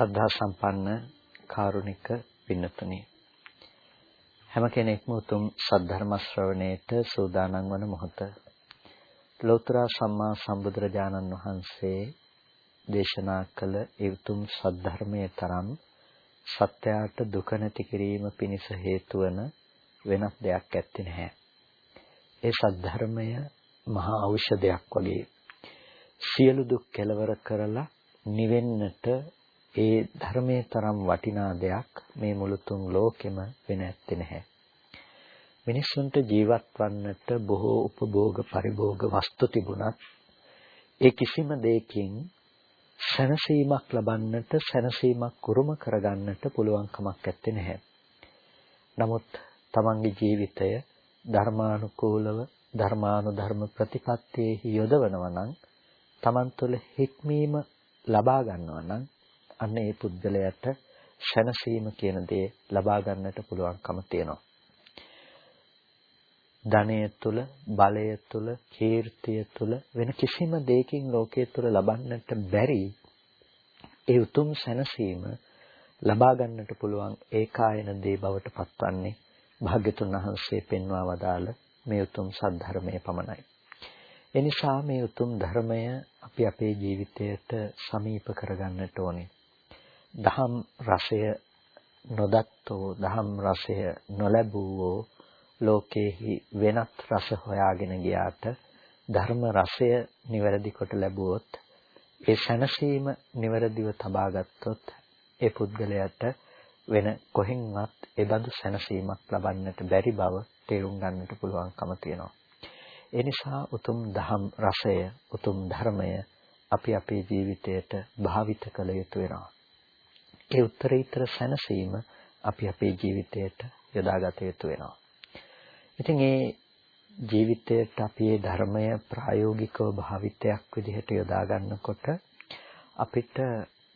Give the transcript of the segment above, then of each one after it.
ශ්‍රද්ධා සම්පන්න කාරුණික පින්නතුනි. හැම කෙනෙක්ම උතුම් සද්ධර්ම ශ්‍රවණයට සූදානම් වන මොහොත. ලෝතර සම්මා සම්බුදුරජාණන් වහන්සේ දේශනා කළ ඒ උතුම් සද්ධර්මයේ තරම් සත්‍යයට දුක නැති කිරීම පිණිස හේතු වන වෙනත් දෙයක් ඇත්තේ නැහැ. ඒ සද්ධර්මය මහා ඖෂධයක් වගේ. සියලු දුක් කෙලවර කරලා නිවෙන්නට ඒ ධර්මයේ තරම් වටිනා දෙයක් මේ මුළු තුන් ලෝකෙම වෙන ඇත්තේ නැහැ. මිනිසුන්ට ජීවත් වන්නට බොහෝ උපභෝග පරිභෝග වස්තු තිබුණත් ඒ කිසිම දෙයකින් සැනසීමක් ලබන්නට සැනසීමක් කුරුම කරගන්නට පුළුවන් කමක් නැත්තේ නැහැ. නමුත් තමන්ගේ ජීවිතය ධර්මානුකූලව ධර්මානුධර්ම ප්‍රතිපත්තියේ යොදවනවා නම් තමන් තුළ හික්මීම ලබා ගන්නවා නම් අන්න ඒ පුද්ගලයාට සැනසීම කියන දේ ලබා ගන්නට පුළුවන්කම තියෙනවා. ධනය තුල, බලය තුල, කීර්තිය තුල වෙන කිසිම දෙයකින් ලෝකයේ තුල ලබන්නට බැරි ඒ උතුම් සැනසීම ලබා ගන්නට පුළුවන් ඒකායන දේ බවට පත්වන්නේ භාග්‍යතුන් වහන්සේ පෙන්වා වදාළ මේ උතුම් සද්ධර්මයේ පමණයි. එනිසා මේ උතුම් ධර්මය අපි අපේ ජීවිතයට සමීප කරගන්නට ඕනේ. දහම් රසය නොදත්තෝ දහම් රසය නොලැබුවෝ ලෝකේහි වෙනත් රස හොයාගෙන ගියාට ධර්ම රසය නිවැරදි කොට ලැබුවොත් ඒ සැනසීම නිවැරදිව තබා ගත්තොත් ඒ පුද්ගලයාට වෙන කොහෙන්වත් ඒ බඳු සැනසීමක් ලබන්නට බැරි බව තේරුම් ගන්නට පුළුවන්කම තියෙනවා. ඒ නිසා උතුම් දහම් රසය, උතුම් ධර්මය අපි අපේ ජීවිතයට භාවිත කළ යුතු වෙනවා. ඒ උත්තරීතර සැනසීම අපි අපේ ජීවිතයට යොදාගත යුතු වෙනවා. ඉතින් ඒ ජීවිතයට අපි මේ ධර්මය ප්‍රායෝගිකව භාවිතයක් විදිහට යොදා ගන්නකොට අපිට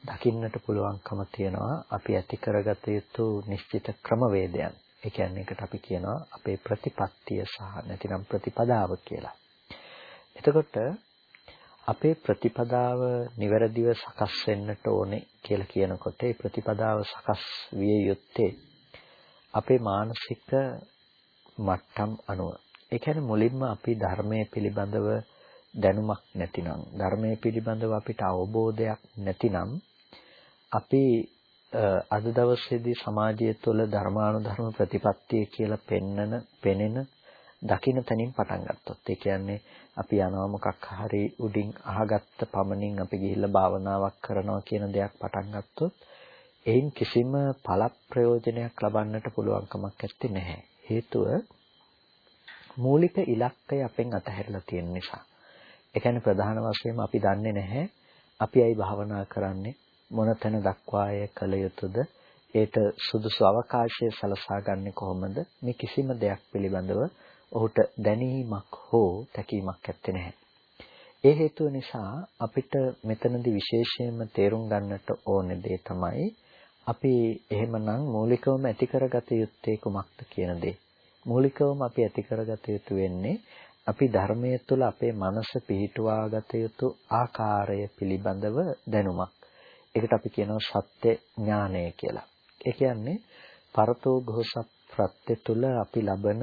දකින්නට පුළුවන්කම තියෙනවා අපි ඇති කරගත යුතු නිශ්චිත ක්‍රමවේදයන්. ඒ කියන්නේ ඒකට අපි කියනවා අපේ ප්‍රතිපත්තිය සහ නැතිනම් ප්‍රතිපදාව කියලා. එතකොට අපේ ප්‍රතිපදාව නිවැරදිව සකස් වෙන්නට ඕනේ කියලා කියනකොට ඒ ප්‍රතිපදාව සකස් විය යුත්තේ අපේ මානසික මට්ටම් අනුව. ඒ කියන්නේ මුලින්ම අපි ධර්මයේ පිළිබඳව දැනුමක් නැතිනම් ධර්මයේ පිළිබඳව අපිට අවබෝධයක් නැතිනම් අපි අද දවසේදී සමාජය තුළ ධර්මානුධර්ම ප්‍රතිපත්තිය කියලා පෙන්නන පෙනෙන දකින්න තැනින් පටන් ගත්තොත් ඒ කියන්නේ අපි යනවා මොකක් හරි උඩින් අහගත්ත පමණින් අපි ගිහිල්ලා භාවනාවක් කරනවා කියන දෙයක් පටන් ගත්තොත් එයින් කිසිම පළ ප්‍රයෝජනයක් ලබන්නට පුළුවන් කමක් නැත්තේ නැහැ. හේතුව මූලික ඉලක්කය අපෙන් අතහැරලා තියෙන නිසා. ඒ කියන්නේ ප්‍රධාන වශයෙන්ම අපි දන්නේ නැහැ අපි අයි භාවනා කරන්නේ මොන තැන දක්වාය කළ යුතුද ඒට සුදුසු අවකාශය සලසා ගන්නේ කොහොමද මේ කිසිම දෙයක් පිළිබඳව ඔහුට දැනීමක් හෝ තැකීමක් ඇත්තේ නැහැ. ඒ හේතුව නිසා අපිට මෙතනදී විශේෂයෙන්ම තේරුම් ගන්නට ඕනේ දේ තමයි අපි එහෙමනම් මූලිකවම ඇති කරගත යුත්තේ කුමක්ද කියන දේ. මූලිකවම අපි ඇති කරගත යුතු වෙන්නේ අපි ධර්මයේ තුල අපේ මනස පිහිටුවා ගත යුතු ආකාරය පිළිබඳව දැනුමක්. ඒකට අපි කියනවා සත්‍ය ඥානය කියලා. ඒ කියන්නේ පරතෝ ഘോഷ ප්‍රත්‍ය තුල අපි ලබන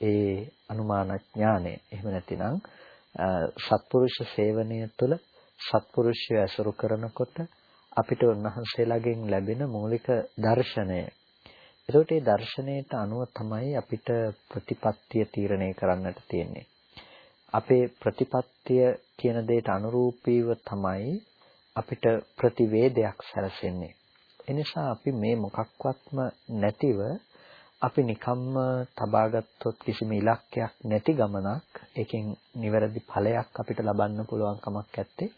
ඒ අනුමාන ඥානය. එහෙම නැතිනම් සත්පුරුෂ සේවනය තුළ සත්පුරුෂය ඇසුරු කරනකොට අපිට උන්වහන්සේලාගෙන් ලැබෙන මූලික දර්ශනය. ඒකට ඒ දර්ශනයට අනුව තමයි අපිට ප්‍රතිපත්තිය තීරණය කරන්නට තියෙන්නේ. අපේ ප්‍රතිපත්තිය කියන දෙයට අනුරූපීව තමයි අපිට ප්‍රතිවේදයක් සැලසෙන්නේ. එනිසා අපි මේ මොකක්වත්ම නැතිව අපි නිකම්ම තබාගත්තොත් කිසිම ඉලක්කයක් නැති ගමනක් ඒකෙන් නිවැරදි ඵලයක් අපිට ලබන්න පුළුවන් කමක් නැත්තේ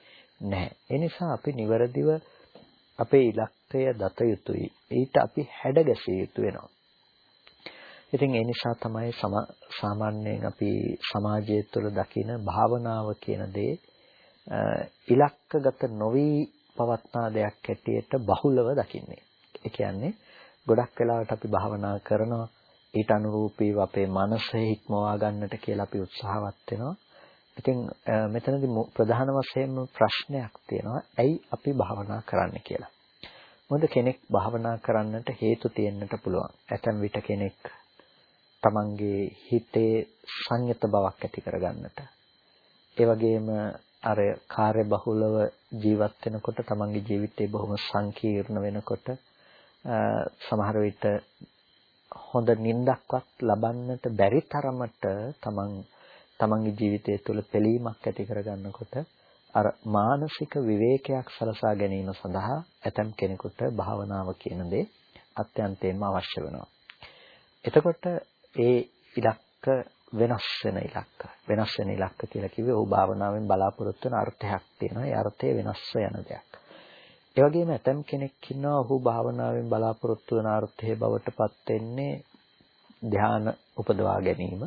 නැහැ. ඒ නිසා අපි නිවැරදිව අපේ ඉලක්කය දත යුතුයි. ඊට අපි හැඩගැසිය යුතු වෙනවා. ඉතින් ඒ නිසා තමයි සාමාන්‍යයෙන් අපි සමාජය තුළ දකින භාවනාව කියන දේ ඉලක්කගත නොවි පවත්නා දෙයක් ඇටියට බහුලව දකින්නේ. ඒ කියන්නේ ගොඩක් වෙලාවට අපි භාවනා කරනවා ඊට අනුරූපීව අපේ මනස හික්මවා ගන්නට කියලා අපි උත්සාහවත් වෙනවා. ඉතින් මෙතනදී ප්‍රධාන වශයෙන්ම ප්‍රශ්නයක් තියෙනවා. ඇයි අපි භාවනා කරන්න කියලා. මොකද කෙනෙක් භාවනා කරන්නට හේතු තියෙන්නට පුළුවන්. ඇතැම් විට කෙනෙක් තමන්ගේ හිතේ සංයත බවක් ඇති කරගන්නට. ඒ වගේම අර කාර්ය බහුලව ජීවත් වෙනකොට තමන්ගේ ජීවිතේ බොහොම සංකීර්ණ වෙනකොට සමහර විට හොඳ නිින්දක්වත් ලබන්නට බැරි තරමට තමන් තමන්ගේ ජීවිතය තුළ පිළීමක් ඇති කරගන්නකොට අර මානසික විවේකයක් සලසා ගැනීම සඳහා ඇතම් කෙනෙකුට භාවනාව කියන දේ අත්‍යන්තයෙන්ම අවශ්‍ය වෙනවා. එතකොට ඒ ඉලක්ක වෙනස් වෙන ඉලක්ක. වෙනස් වෙන ඉලක්ක කියලා කිව්වේ ඔහු භාවනාවෙන් බලාපොරොත්තු වෙන අර්ථයක් තියෙනවා. ඒ අර්ථය වෙනස් වෙන දෙයක්. ඒ වගේම ඇතම් කෙනෙක් ඉන්නවා ඔහු භාවනාවෙන් බලාපොරොත්තු වෙන අර්ථයේ බවටපත් වෙන්නේ ධාන උපදවා ගැනීම.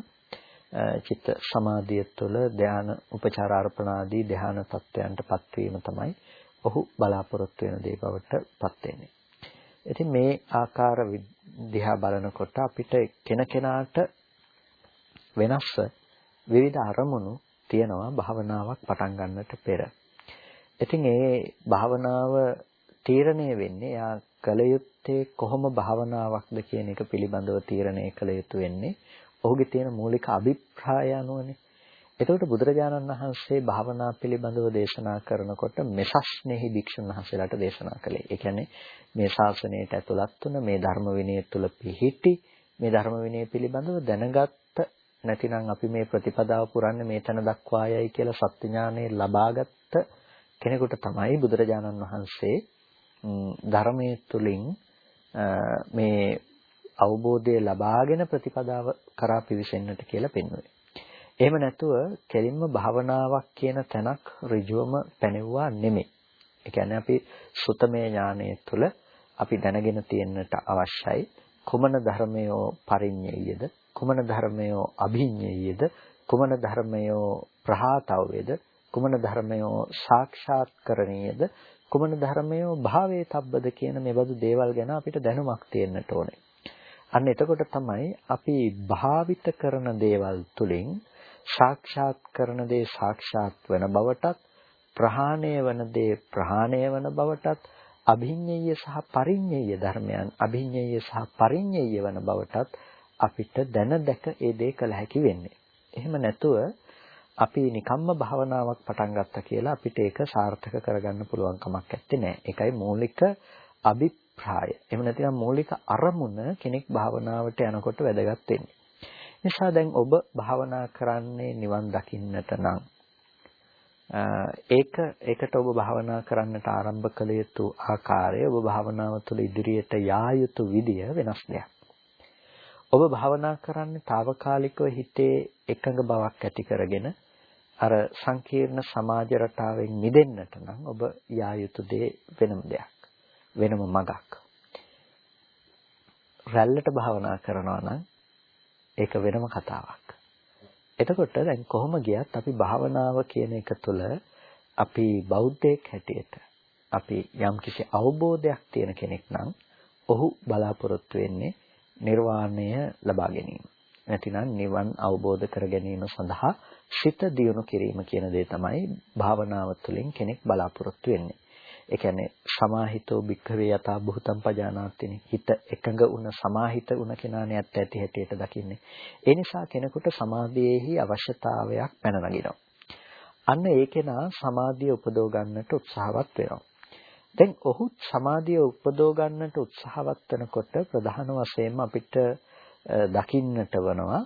චිත්ත සමාධිය තුළ ධාන උපචාර අර්පණාදී ධාන තත්වයන්ටපත් වීම තමයි ඔහු බලාපොරොත්තු වෙන දේ බවටපත් වෙන්නේ. ඉතින් මේ ආකාර දිහා බලනකොට අපිට කෙනකෙනාට වෙනස්ව විවිධ අරමුණු තියෙනවා භාවනාවක් පටන් ගන්නට පෙර. ඉතින් ඒ භාවනාව තීරණය වෙන්නේ යා කල යුත්තේ කොහොම භාවනාවක්ද කියන එක පිළිබඳව තීරණය කළ යුතු වෙන්නේ ඔහුගේ තියෙන මූලික අභිප්‍රාය අනුවනේ. එතකොට බුදුරජාණන් වහන්සේ භාවනා පිළිබඳව දේශනා කරනකොට මෙසස්නේහි භික්ෂුන් වහන්සේලාට දේශනා කළේ. ඒ කියන්නේ මේ ශාසනයට ඇතුළත් වුණ මේ ධර්ම විනය තුල පිහිටි මේ ධර්ම විනය පිළිබඳව දැනගත්ත නැතිනම් අපි මේ ප්‍රතිපදාව පුරන්නේ මේ තැන දක්වායයි කියලා සත්‍ය ඥානෙ ලබාගත්ත කෙනෙකුට තමයි බුදුරජාණන් වහන්සේ ධර්මයේ තුලින් මේ අවබෝධය ලබාගෙන ප්‍රතිපදාව කරා පිවිසෙන්නට කියලා පෙන්වුවේ. එහෙම නැතුව කෙලින්ම භාවනාවක් කියන තැනක් ඍජුවම පැනෙවුවා නෙමෙයි. ඒ කියන්නේ අපි සුතමේ ඥානය තුළ අපි දැනගෙන තියෙන්නට අවශ්‍යයි කුමන ධර්මයෝ පරිඤ්ඤයද කුමන ධර්මයෝ අභිඤ්ඤයද කුමන ධර්මයෝ ප්‍රහාතව්‍යද කුමන ධර්මයෝ සාක්ෂාත්කරණීයද කුමන ධර්මයෝ භාවයේ තබ්බද කියන මේබඳු දේවල් ගැන අපිට දැනුමක් තියෙන්නට ඕනේ. අන්න එතකොට තමයි අපි භාවිත කරන දේවල් තුලින් සාක්ෂාත් කරන දේ සාක්ෂාත් වෙන බවටත් ප්‍රහාණය වන දේ ප්‍රහාණය වන බවටත් අභිඤ්ඤය සහ පරිඤ්ඤය ධර්මයන් අභිඤ්ඤය සහ පරිඤ්ඤය වන බවටත් අපිට දැන දැක ඒ දේ කළ හැකි වෙන්නේ. එහෙම නැතුව අපි නිකම්ම භාවනාවක් පටන් ගත්තා කියලා අපිට ඒක සාර්ථක කරගන්න පුළුවන් කමක් නැත්තේ. ඒකයි මූලික අභි අභිප්‍රාය. එහෙම නැතිනම් මූලික අරමුණ කෙනෙක් භාවනාවට යනකොට වැදගත් වෙන්නේ. නිසා දැන් ඔබ භාවනා කරන්නේ නිවන් දකින්නට නම් ඒක ඒකට ඔබ භාවනා කරන්නට ආරම්භ කළ යුතු ආකාරය ඔබ භාවනාව තුළ ඉදිරියට යා යුතු විදිය වෙනස් දෙයක්. ඔබ භාවනා කරන්නේ తాවකාලිකව හිතේ එකඟ බවක් ඇති කරගෙන අර සංකීර්ණ සමාජ රටාවෙන් මිදෙන්නට නම් ඔබ යා යුතු දේ වෙනම දෙයක්. වෙනම මගක්. රැල්ලට භාවනා කරනවා නම් ඒක වෙනම කතාවක්. එතකොට දැන් කොහොම ගියත් අපි භාවනාව කියන එක තුළ අපි බෞද්ධයෙක් හැටියට අපි යම්කිසි අවබෝධයක් තියෙන කෙනෙක් නම් ඔහු බලාපොරොත්තු වෙන්නේ නිර්වාණය ලබා ගැනීම. නැතිනම් නිවන් අවබෝධ කර ගැනීම සඳහා සිත දියුණු කිරීම කියන දේ තමයි භාවනාව තුළින් කෙනෙක් බලාපොරොත්තු වෙන්නේ. ඒ කියන්නේ සමාහිතෝ භික්ඛවේ යථා භූතම් පජානාතිනේ හිත එකඟ වුණ සමාහිත වුණ කෙනානේ ඇත්ත ඇති හැටියට දකින්නේ. ඒ නිසා කෙනෙකුට සමාධියේහි අවශ්‍යතාවයක් පැන නගිනවා. අන්න ඒ කෙනා සමාධිය උපදව ගන්නට උත්සාහවත් වෙනවා. දැන් ඔහු සමාධිය උපදව ගන්නට උත්සාහවත් වෙනකොට ප්‍රධාන වශයෙන්ම අපිට දකින්නට වෙනවා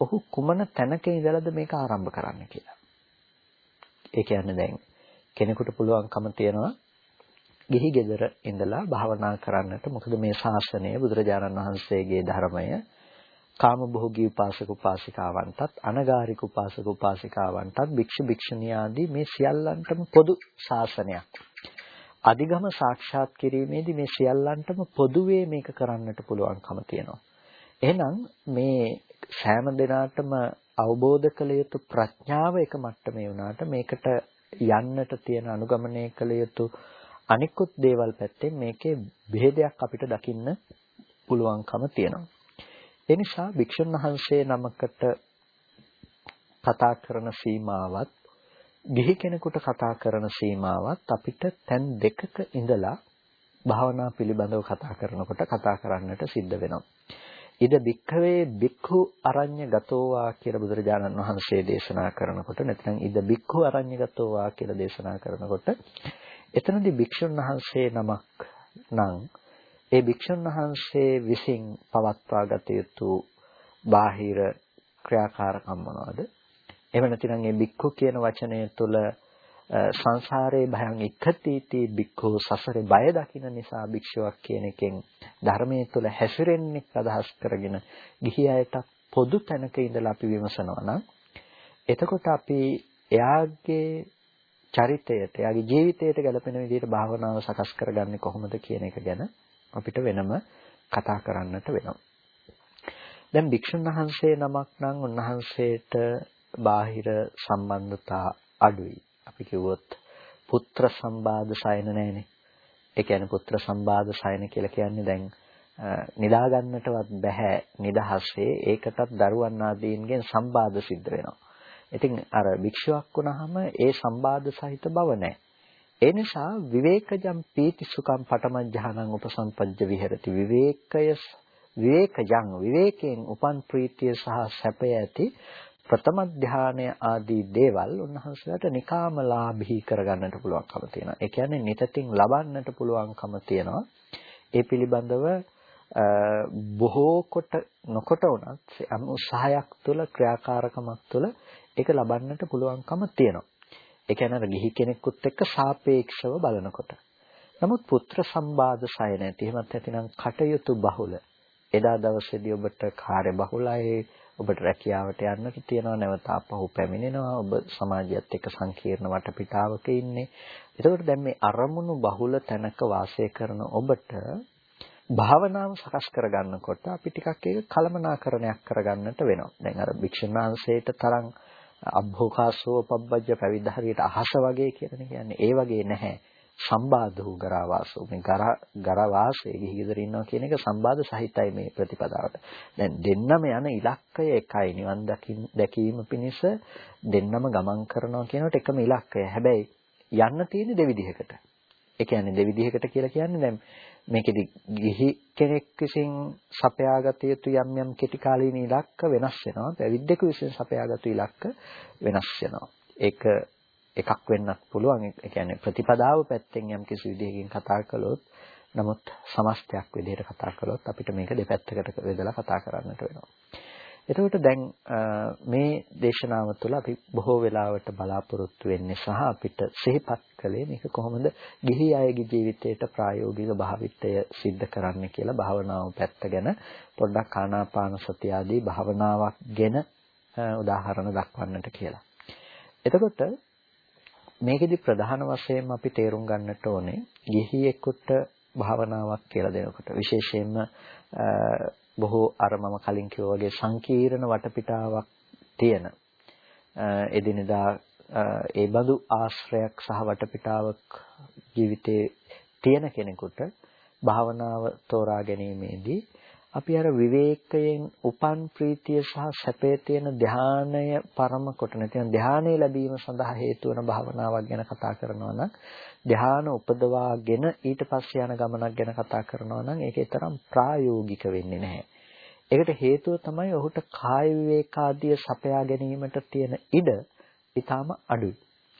ඔහු කුමන තැනක ඉඳලාද මේක ආරම්භ කරන්න කියලා. ඒ කියන්නේ දැන් කෙනෙකුට පුළුවන්කම තියනවා ගිහි ගෙදර ඉඳලා භාවනා කරන්නට මොකද මේ ශාසනය බුදුරජාණන් වහන්සේගේ ධර්මය කාමභෝගී උපාසක උපාසිකාවන්ටත් අනගාരിക උපාසක උපාසිකාවන්ටත් භික්ෂු භික්ෂුණී ආදී මේ සියල්ලන්ටම පොදු ශාසනයක්. අධිගම සාක්ෂාත් කිරීමේදී මේ සියල්ලන්ටම පොදුවේ මේක කරන්නට පුළුවන්කම තියෙනවා. එහෙනම් මේ සෑම දිනාටම අවබෝධ කළ යුතු ප්‍රඥාව එක මට්ටමේ වුණාට මේකට යන්නට තියෙන අනුගමනය කළ යුතු අනිකුත් දේවල් පැත්තෙන් මේකේ ભેදයක් අපිට දකින්න පුළුවන්කම තියෙනවා. ඒ නිසා භික්ෂුන් වහන්සේ නමකට කතා කරන සීමාවත් ගිහි කෙනෙකුට කතා කරන සීමාවත් අපිට තැන් දෙකක ඉඳලා භාවනා පිළිබඳව කතා කරනකොට කතා කරන්නට සිද්ධ වෙනවා. ඉද බික්ඛවේ බික්ඛු අරඤ්‍ය ගතෝවා කියලා බුදුරජාණන් වහන්සේ දේශනා කරනකොට නැත්නම් ඉද බික්ඛු අරඤ්‍ය ගතෝවා කියලා දේශනා කරනකොට එතනදී භික්ෂුන් වහන්සේ නමක් නම් ඒ භික්ෂුන් වහන්සේ විසින් පවත්වා ගත යුතු බාහිර ක්‍රියාකාරකම් මොනවද? එහෙම නැතිනම් ඒ බික්ඛු කියන වචනය තුළ සංසාරේ භයං ඉක්ඛතිති බික්ඛු සසරේ බය දකින නිසා භික්ෂුවක් කියන එකෙන් ධර්මයේ තුල හැසිරෙන්නේ අදහස් කරගෙන ගිහි අයට පොදු තැනක ඉඳලා අපි විමසනවා නම් එතකොට අපි එයාගේ චරිතයට එයාගේ ජීවිතයට ගැලපෙන විදිහට භාවනාව සකස් කරගන්නේ කොහොමද කියන එක ගැන අපිට වෙනම කතා කරන්නට වෙනවා. දැන් භික්ෂුන් වහන්සේ නමක් නම් උන්වහන්සේට බාහිර සම්බන්ධතා අඩුයි. අපි කිව්වොත් පුත්‍ර සම්බාධ සයන නැහැනේ. ඒ කියන්නේ පුත්‍ර සම්බාධ සයන කියලා කියන්නේ දැන් නිදා ගන්නටවත් බෑ නිදහසේ ඒකටත් දරුවන් ආදීන්ගෙන් සම්බාධ සිද්ධ වෙනවා. ඉතින් අර භික්ෂුවක් වුණාම ඒ සම්බාධ සහිත බව නැහැ. ඒ නිසා විවේකජම් පීති සුඛම් පටමඥානං උපසම්පජ්ජ විහෙරති විවේකය විවේකජං විවේකයෙන් උපන් ප්‍රීතිය සහ සැපය ඇති ප්‍රථම ධානය ආදී දේවල් උන්වහන්සේලාට නිකාමලාභී කරගන්නට පුළුවන්කම තියෙනවා. ඒ කියන්නේ නිතතින් ලබන්නට පුළුවන්කම තියෙනවා. ඒ පිළිබඳව බොහෝ කොට නොකොට උනත් උත්සාහයක් තුළ ක්‍රියාකාරකමක් තුළ ඒක ලබන්නට පුළුවන්කම තියෙනවා. ඒ කියන්නේ අර ගිහි කෙනෙකුත් එක්ක සාපේක්ෂව බලනකොට. නමුත් පුත්‍ර සම්බාධ සය නැති. එහෙමත් නැතිනම් කටයුතු බහුල. එදා දවසේදී ඔබට කාර්ය බහුලයි ඔබට රැකියාවට යන්නට තියෙනවා නැවත ආපහු පැමිණෙනවා. ඔබ සමාජයත් එක්ක සංකීර්ණ වටපිටාවක ඉන්නේ. එතකොට දැන් මේ අරමුණු බහුල තැනක වාසය කරන ඔබට භාවනාව සකස් කරගන්නකොට අපි ටිකක් ඒක කලමනාකරණයක් කරගන්නට වෙනවා. දැන් අර භික්ෂුන් වහන්සේට තරම් අභෝකාසෝ පබ්බජ්ජ පැවිද්ද හරියට අහස වගේ කියලානේ කියන්නේ. ඒ වගේ නැහැ. සම්බාධ වූ ගරාවාසෝ මේ ගර ගරවාසයේ ගිහි ගෙදර ඉන්නවා කියන එක සම්බාධ සහිතයි මේ ප්‍රතිපදාවට. දැන් දෙන්නම යන ඉලක්කය එකයි නිවන් දැකීම පිණිස දෙන්නම ගමන් කරනවා කියනකොට එකම ඉලක්කය. හැබැයි යන්න තියෙන්නේ දෙවිදිහකට. ඒ කියන්නේ දෙවිදිහකට කියලා කියන්නේ දැන් මේකෙදි ගිහි කෙනෙක් විසින් සපයාගත යුතු යම් යම් කෙටි කාලීන ඉලක්ක වෙනස් වෙනවා. පැවිද්දෙකු විසින් සපයාගත ඉලක්ක වෙනස් වෙනවා. ඒක එකක් වෙන්නත් පුළුවන්. ඒ කියන්නේ ප්‍රතිපදාව පැත්තෙන් යම් කිසි විදිහකින් කතා කළොත් නමුත් සමස්තයක් විදිහට කතා කළොත් අපිට මේක දෙපැත්තකට බෙදලා කතා කරන්නට වෙනවා. එතකොට දැන් මේ දේශනාව තුළ අපි බොහෝ වෙලාවට බලාපොරොත්තු වෙන්නේ සහ අපිට සිහිපත් කළේ මේක කොහොමද ගිහි අයගේ ජීවිතයට ප්‍රායෝගික භාවිතය සිද්ධ කරන්න කියලා භාවනාව පැත්ත ගැන පොඩ්ඩක් ආනාපාන සතිය ආදී භාවනාවක් ගැන උදාහරණ දක්වන්නට කියලා. එතකොට මේකෙදි ප්‍රධාන වශයෙන්ම අපි තේරුම් ගන්නට ඕනේ ගිහියෙකුට භාවනාවක් කියලා දෙනකොට. විශේෂයෙන්ම බොහෝ අර මම කලින් කිව්වා වගේ සංකීර්ණ වටපිටාවක් තියෙන එදිනෙදා ඒ බඳු ආශ්‍රයක් සහ වටපිටාවක් ජීවිතේ තියෙන කෙනෙකුට භාවනාව තෝරා ගැනීමේදී අපි අර විවේකයෙන් උපන් ප්‍රීතිය සහ සැපේ තියෙන ධානය පරම කොට නැත්නම් ධානය ලැබීම සඳහා හේතු වන භාවනාවක් ගැන කතා කරනවා නම් ධාන උපදවාගෙන ඊට පස්සේ යන ගමනක් ගැන කතා කරනවා නම් ඒකේ තරම් ප්‍රායෝගික වෙන්නේ නැහැ. ඒකට හේතුව තමයි ඔහුට කාය විවේකාදිය සපයා ගැනීමට තියෙන ඉඩ ඊටාම අඩුයි.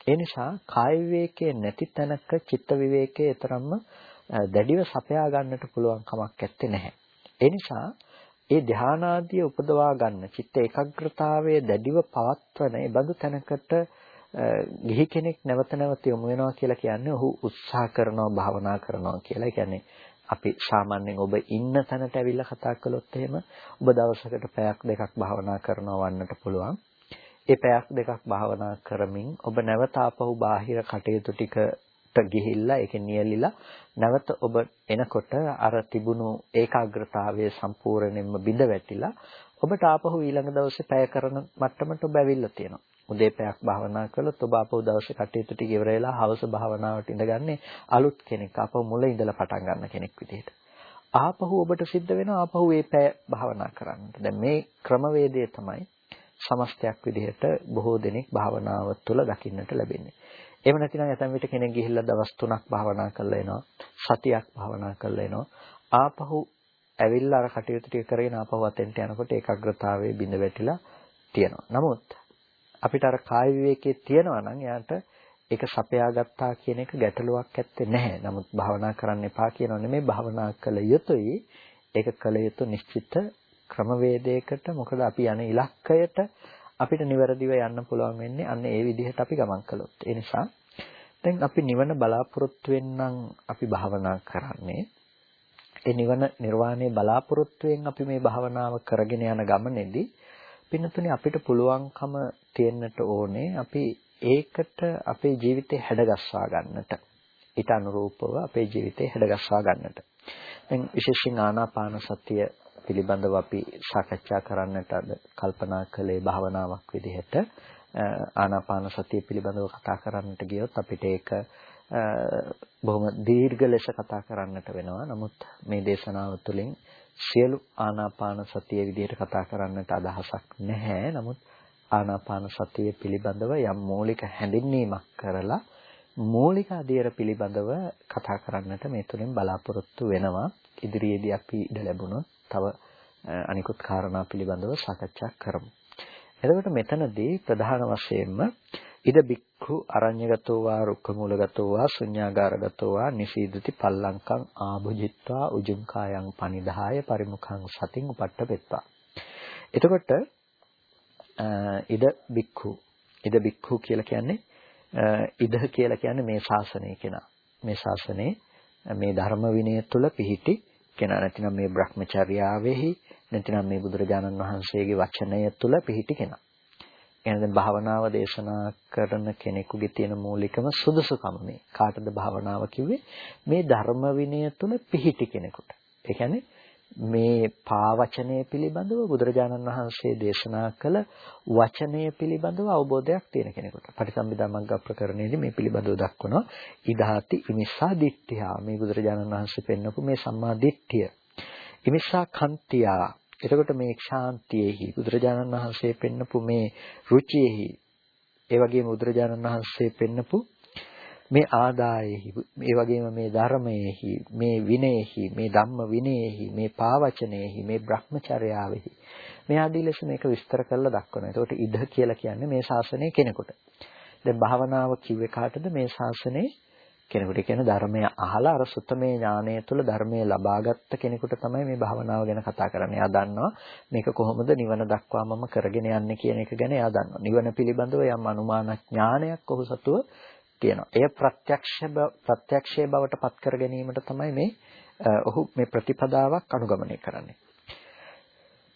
ඒ නිසා කාය විවේකයේ නැති තැනක චිත්ත විවේකයේ තරම්ම දැඩිව සපයා ගන්නට පුළුවන් කමක් නැත්තේ නැහැ. ඒ නිසා ඒ ධානාදිය උපදවා ගන්න චිත්ත ඒකාග්‍රතාවයේ දැඩිව පවත්වන ඒ බඳු තැනකට ගිහි කෙනෙක් නැවත නැවත යොමු වෙනවා කියලා කියන්නේ ඔහු උත්සාහ කරනවා භාවනා කරනවා කියලා. ඒ කියන්නේ අපි සාමාන්‍යයෙන් ඔබ ඉන්න තැනට ඇවිල්ලා කතා කළොත් එහෙම ඔබ දවසකට පැයක් දෙකක් භාවනා කරනවා වන්නට පුළුවන්. ඒ පැයක් දෙකක් භාවනා කරමින් ඔබ නැවත ආපහු බාහිර කටයුතු ටික ගිහිල්ලා ඒකෙන් නියැලිලා නැවත ඔබ එනකොට අර තිබුණු ඒකාග්‍රතාවය සම්පූර්ණයෙන්ම බිඳ වැටිලා ඔබට ආපහු ඊළඟ දවසේ පැය කරන මට්ටමට ඔබ ඇවිල්ලා තියෙනවා. උදේ පැයක් භාවනා කළොත් ඔබ ආපහු දවසේ කටයුතු ටික ඉවර වෙලා හවස භාවනාවට ඉඳගන්නේ අලුත් කෙනෙක්. ආපහු මුල ඉඳලා පටන් ගන්න කෙනෙක් විදිහට. ආපහු ඔබට සිද්ධ වෙනවා ආපහු මේ පැය භාවනා කරන්න. දැන් මේ ක්‍රමවේදය තමයි සමස්තයක් විදිහට බොහෝ දෙනෙක් භාවනාව තුළ දකින්නට ලැබෙන්නේ. එහෙම නැතිනම් ඇතැම් විට කෙනෙක් ගිහිල්ලා දවස් 3ක් භාවනා කරලා එනවා. සතියක් භාවනා කරලා එනවා. ආපහු ඇවිල්ලා අර කටයුතු ටික කරගෙන ආපහු අතෙන්ට යනකොට ඒකාග්‍රතාවයේ බිඳ වැටිලා තියෙනවා. නමුත් අපිට අර කාය විවේකයේ තියෙනවා නම් එයාට ඒක සපයාගත්තා කියන එක ගැටලුවක් ඇත්තේ නැහැ. නමුත් භාවනා කරන්න එපා කියනව නෙමෙයි භාවනා කළ යුතුයි. ඒක කළ යුතු නිශ්චිත ක්‍රමවේදයකට මොකද අපි යන ඉලක්කයට අපිට නිවැරදිව යන්න පුළුවන් වෙන්නේ අන්න ඒ විදිහට අපි ගමන් කළොත්. ඒ නිසා දැන් අපි නිවන බලාපොරොත්තු වෙන්නම් අපි භාවනා කරන්නේ. ඒ නිවන නිර්වාණය බලාපොරොත්තුෙන් අපි මේ භාවනාව කරගෙන යන ගමනේදී පින්නතුනේ අපිට පුළුවන්කම තියෙන්නට ඕනේ අපි ඒකට අපේ ජීවිතේ හැඩගස්වා ගන්නට. ඊට අනුරූපව අපේ ජීවිතේ හැඩගස්වා ගන්නට. දැන් විශේෂයෙන් ආනාපාන සතිය පිළිබඳව අපි සාකච්ඡා කරන්නට අද කල්පනා කළේ භාවනාවක් විදිහට ආනාපාන සතිය පිළිබඳව කතා කරන්නට ගියොත් අපිට ඒක බොහොම දීර්ඝ ලෙස කතා කරන්නට වෙනවා. නමුත් මේ දේශනාව තුළින් සියලු ආනාපාන සතිය විදිහට කතා කරන්නට අදහසක් නැහැ. නමුත් ආනාපාන සතිය පිළිබඳව යම් මූලික හැඳින්වීමක් කරලා මූලික අධීර පිළිබඳව කතා කරන්නට මේ තුලින් බලාපොරොත්තු වෙනවා. ඉදිරියේදී අපි ඉඩ ලැබුණොත් තව අනිකුත් කාරණා පිළිබඳව සාකච්ඡා කරමු. එතකොට මෙතනදී ප්‍රධාන වශයෙන්ම ඉද බික්ඛු අරඤ්‍යගතෝ වා රුක්ඛමූලගතෝ වා ශුඤ්ඤාගාරගතෝ වා නිසීදති පල්ලංකං ආභුජිත්වා උජුං කායං පනිදාය පරිමුඛං සතින් උපට්ඨපෙත්වා. එතකොට ඉද බික්ඛු ඉද බික්ඛු කියලා කියන්නේ ඉද කියලා කියන්නේ මේ ශාසනය කෙනා. මේ ශාසනයේ මේ ධර්ම විනය තුල පිහිටි කෙනා නැතිනම් මේ Brahmacharyaවෙහි නැතිනම් මේ බුදුරජාණන් වහන්සේගේ වචනය තුල පිහිටි කෙනා. එහෙනම් දැන් භාවනාව දේශනා කරන කෙනෙකුගේ තියෙන මූලිකම සුදුසුකම මේ. කාටද භාවනාව කිව්වේ? මේ ධර්ම විනය තුල පිහිටි කෙනෙකුට. ඒ කියන්නේ මේ පාවචනය පිළිබඳව බුදුරජාණන් වහන්සේ දේශනා කළ වචනය පිළිබඳව අවබෝධයක් තියෙන කෙනෙකුට. පටිසම්භිදා මග්ග ප්‍රකරණයේදී මේ පිළිබඳව දක්වනවා. ඉදාති ඉමිසා දිට්ඨියා මේ බුදුරජාණන් වහන්සේ පෙන්වපු මේ සම්මා දිට්ඨිය. ඉමිසා කන්තියා එතකොට මේ ශාන්තියෙහි බුදුරජාණන් වහන්සේ පෙන්නපු මේ රුචියෙහි ඒ වගේම බුදුරජාණන් වහන්සේ පෙන්නපු මේ ආදායෙහි ඒ වගේම මේ ධර්මයේහි මේ විනයෙහි මේ ධම්ම විනයෙහි මේ පාවචනයෙහි මේ Brahmacharyaවෙහි මේ ආදී ලෙස මේක විස්තර කරලා දක්වනවා. එතකොට ඉද කියලා කියන්නේ මේ ශාසනයේ කෙනෙකුට. දැන් භාවනාව කිව්වේ කාටද මේ ශාසනයේ කෙනෙකුට කියන්නේ ධර්මය අහලා අර සුත්තමේ ඥානය තුළ ධර්මය ලබාගත්ත කෙනෙකුට තමයි මේ භාවනාව ගැන කතා කරන්නේ. එයා දන්නවා මේක කොහොමද නිවන දක්වා මම කරගෙන යන්නේ කියන එක ගැන එයා දන්නවා. නිවන පිළිබඳව යම් අනුමාන ඥානයක් ඔහු සතුව තියෙනවා. එය ප්‍රත්‍යක්ෂ ප්‍රත්‍යක්ෂයේ බවට පත් කර ගැනීමට තමයි මේ ඔහු මේ ප්‍රතිපදාවක් අනුගමනය කරන්නේ.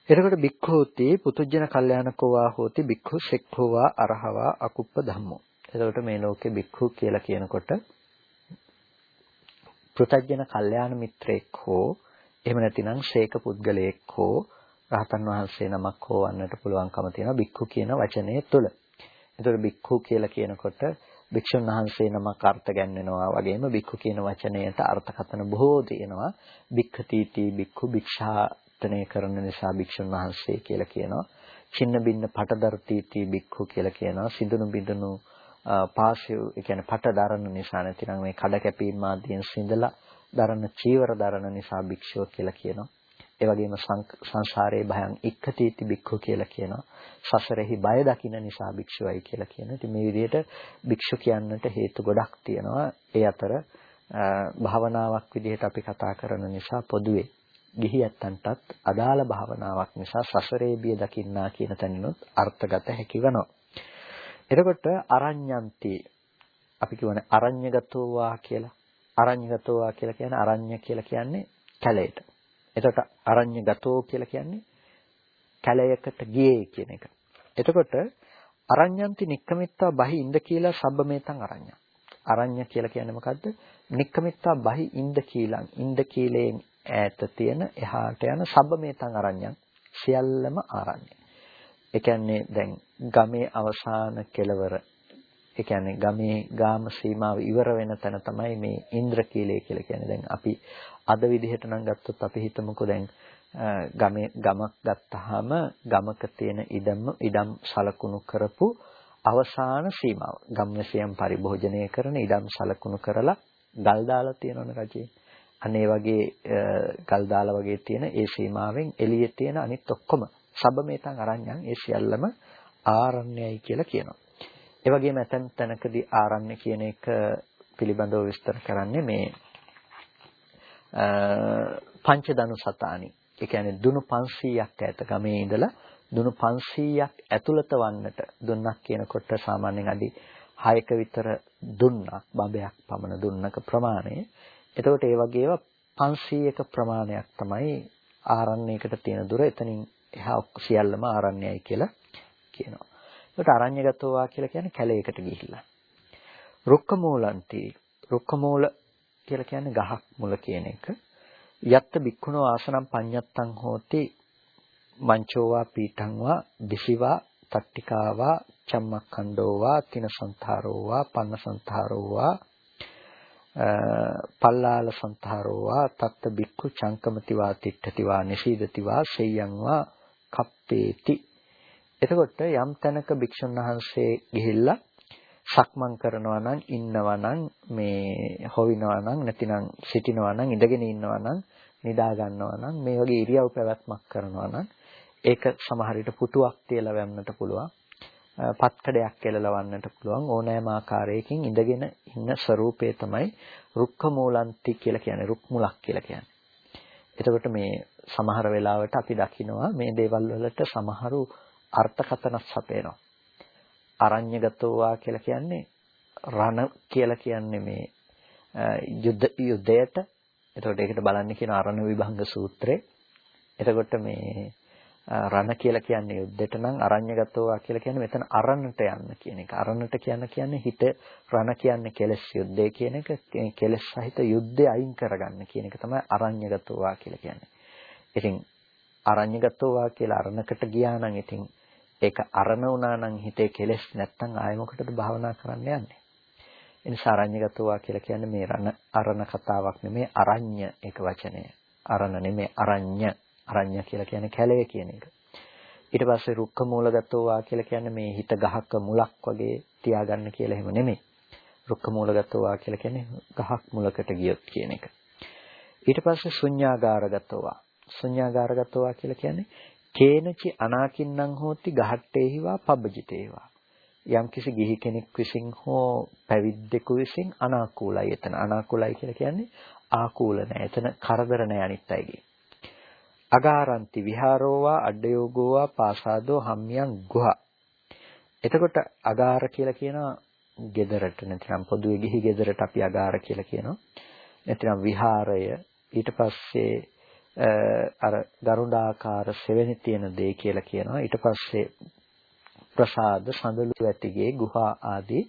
එතකොට බික්ඛෝති පුතුජන කල්යාණකෝවා හෝති බික්ඛු සෙක්ඛෝවා අරහවා අකුප්ප ධම්මෝ. එතකොට මේ ලෝකේ බික්ඛු කියලා කියනකොට පෘතජන කල්යාණ මිත්‍රයෙක් හෝ එහෙම නැතිනම් ශේක පුද්ගලයෙක් හෝ රහතන් වහන්සේ නමක් හෝ වන්නට පුළුවන්කම තියෙනවා බික්ඛු කියන වචනේ තුල. එතකොට බික්ඛු කියලා කියනකොට භික්ෂුන් වහන්සේ නමක් අර්ථ ගන්නවා වගේම බික්ඛු කියන වචනයට අර්ථකථන බොහෝ තියෙනවා. බික්ඛතීති බික්ඛු භික්ෂාතනය කරන නිසා භික්ෂුන් වහන්සේ කියලා කියනවා. චින්න බින්න පටදර්තීති බික්ඛු කියලා කියනවා. සිදුණු බිඳුණු පාසියු ඒ කියන්නේ පට දරන නිසා නැතිනම් මේ කඩ කැපීම් ආදීන් සිඳලා දරන චීවර දරන නිසා භික්ෂුව කියලා කියනවා. ඒ වගේම සංසාරයේ භයං ඉක්ඛතීති භික්ඛු කියලා කියනවා. සසරෙහි බය දකින නිසා භික්ෂුවයි කියලා කියනවා. ඉතින් මේ විදිහට භික්ෂු කියන්නට හේතු ගොඩක් තියෙනවා. ඒ අතර භාවනාවක් විදිහට අපි කතා කරන නිසා පොදුවේ ගිහි ඇත්තන්ටත් අදාළ භාවනාවක් නිසා සසරේ බිය දකින්නා කියන තැනිනුත් අර්ථගත හැකි වෙනවා. එතකොට අරඤ්ඤන්ති අපි කියවනේ අරඤ්‍යගතෝවා කියලා. අරඤ්‍යගතෝවා කියලා කියන්නේ අරඤ්‍ය කියලා කියන්නේ කැලයට. එතකොට අරඤ්‍යගතෝ කියලා කියන්නේ කැලයකට ගියේ කියන එක. එතකොට අරඤ්ඤන්ති නික්කමිත්තා බහි ඉන්ද කියලා සබ්බමේතං අරඤ්ඤ. අරඤ්‍ය කියලා කියන්නේ මොකද්ද? නික්කමිත්තා බහි ඉන්ද කීලං. ඉන්ද කීලයෙන් ඈත තියෙන එහාට යන සබ්බමේතං අරඤ්ඤං. සියල්ලම ආරණ්‍ය. ඒ කියන්නේ දැන් ගමේ අවසාන කෙළවර ඒ කියන්නේ ගමේ ගාම සීමාව ඉවර වෙන තැන තමයි මේ ඉන්ද්‍රකීලය කියලා කියන්නේ. දැන් අපි අද විදිහට නම් ගත්තොත් අපි හිතමුකෝ දැන් ගමේ ගමක් ගත්තාම ගමක තියෙන ඉඩම් ඉඩම් සලකුණු කරපු අවසාන සීමාව. ගම්වැසියන් පරිභෝජනය කරන ඉඩම් සලකුණු කරලා ගල් දාලා තියෙනවනේ රජේ. අන්න ඒ වගේ ගල් දාලා වගේ තියෙන ඒ සීමාවෙන් එළියේ තියෙන අනිත් ඔක්කොම සබමේතන් අරඤ්ඤන් ඒ සියල්ලම ආරණ්‍යයි කියලා කියනවා. ඒ වගේම ඇතැම් තැනකදී ආරණ්‍ය කියන එක පිළිබඳව විස්තර කරන්නේ මේ පංචදනු සතානි. ඒ කියන්නේ දුනු 500ක් ඈත ගමේ ඉඳලා දුනු 500ක් ඇතුළත වන්නට දුන්නක් කියනකොට සාමාන්‍යයෙන් අඩි 6ක විතර දුන්නක් බබයක් පමණ දුන්නක ප්‍රමාණය. එතකොට ඒ වගේව 500ක ප්‍රමාණයක් තමයි ආරණ්‍යයකට තියෙන දුර. එතනින් එහා සියල්ලම ආරණ්‍යයි කියලා කියනවා. ඒකට අරඤ්‍යගතෝවා කියලා කියන්නේ කැලේකට ගිහිල්ලා. රුක්ක මූලන්ති රුක්ක මූල කියලා කියන්නේ ගහක් මුල කියන එක. යත්ත බික්කුණෝ ආසනම් පඤ්ඤත්තං හෝති මංචෝවා පීඨංවා දිසිවා තට්ටිකාවා චම්මක්ඛණ්ඩෝවා තිනසන්තරෝවා පන්නසන්තරෝවා පල්ලාල සන්තරෝවා තත්ත බික්ඛු චංකමතිවා තිට්ඨතිවා නිසීදතිවා සෙය්‍යංවා කප්පේති එතකොට යම් තැනක භික්ෂුන් වහන්සේ ගිහිල්ලා සක්මන් කරනවා නම් ඉන්නවා නම් මේ හොවිනවා නම් නැතිනම් සිටිනවා නම් ඉඳගෙන ඉන්නවා නම් නිදා ගන්නවා නම් මේ වගේ ඉරියව් පැවැත්මක් කරනවා නම් ඒක සමහර විට පුටුවක් තියලා වැන්නට පුළුවන්. පත්කඩයක් කෙලලවන්නට පුළුවන්. ඕනෑම ආකාරයකින් ඉඳගෙන ඉන්න ස්වરૂපය තමයි රුක්ඛ මූලන්ති කියලා කියන්නේ. රුක් මුලක් කියලා කියන්නේ. එතකොට මේ සමහර වෙලාවට අපි දකිනවා මේ දේවල් වලට සමහරු අර්ථකථනක් සපයනවා. අරඤ්‍යගතෝවා කියලා කියන්නේ රණ කියලා කියන්නේ මේ යුද්ධ යුද්ධයට. එතකොට ඒකට බලන්න කියන අරණ විභංග සූත්‍රය. එතකොට මේ රණ කියලා කියන්නේ යුද්ධයට නම් අරඤ්‍යගතෝවා කියලා කියන්නේ මෙතන අරණට යන්න කියන එක. අරණට කියන කියන්නේ හිත රණ කියන්නේ කෙලස් යුද්ධය කියන එක. කෙලස් සහිත යුද්ධය අයින් කරගන්න කියන එක තමයි අරඤ්‍යගතෝවා කියලා කියන්නේ. ඉතින් අරඤ්‍යගතෝවා කියලා අරණකට ගියා නම් ඉතින් ඒක අරණ වුණා නම් හිතේ කෙලෙස් නැත්තම් ආයෙ මොකටද භාවනා කරන්න යන්නේ. ඒ නිසා අරඤ්‍යගතෝවා කියලා කියන්නේ මේ රණ අරණ කතාවක් නෙමේ අරඤ්‍ය එක වචනය. අරණ නෙමේ අරඤ්‍ය. අරඤ්‍ය කියලා කියන්නේ කැලේ කියන එක. ඊට පස්සේ රුක්ක මූලගතෝවා කියලා කියන්නේ මේ හිත ගහක මුලක් වගේ තියාගන්න කියලා එහෙම නෙමෙයි. රුක්ක මූලගතෝවා කියලා කියන්නේ ගහක් මුලකට ගියොත් කියන එක. ඊට පස්සේ ශුන්‍යාගාරගතෝවා. ශුන්‍යාගාරගතෝවා කියලා කියන්නේ කේනචි අනාකින්නම් හෝති ගහට්ටේහිවා පබ්බජිතේවා යම්කිසි ගිහි කෙනෙක් විසින් හෝ පැවිද්දෙකු විසින් අනාකූලයි. එතන අනාකූලයි කියලා කියන්නේ ආකූල නැහැ එතන කරදර නැහැ අනිත් අයගේ. අගාරන්ති විහාරෝවා අඩයෝගෝවා පාසාදෝ හම්මියන් ගුහා. එතකොට අගාර කියලා කියනවා ගෙදරට. නැත්නම් පොදුවේ ගිහි ගෙදරට අපි අගාර කියලා කියනවා. නැත්නම් විහාරය. ඊට පස්සේ අර ගරුඩාකාර සෙවෙනි තියෙන දේ කියලා කියනවා. ඊට පස්සේ ප්‍රසාද සඳලු ඇතිගේ ගුහා ආදී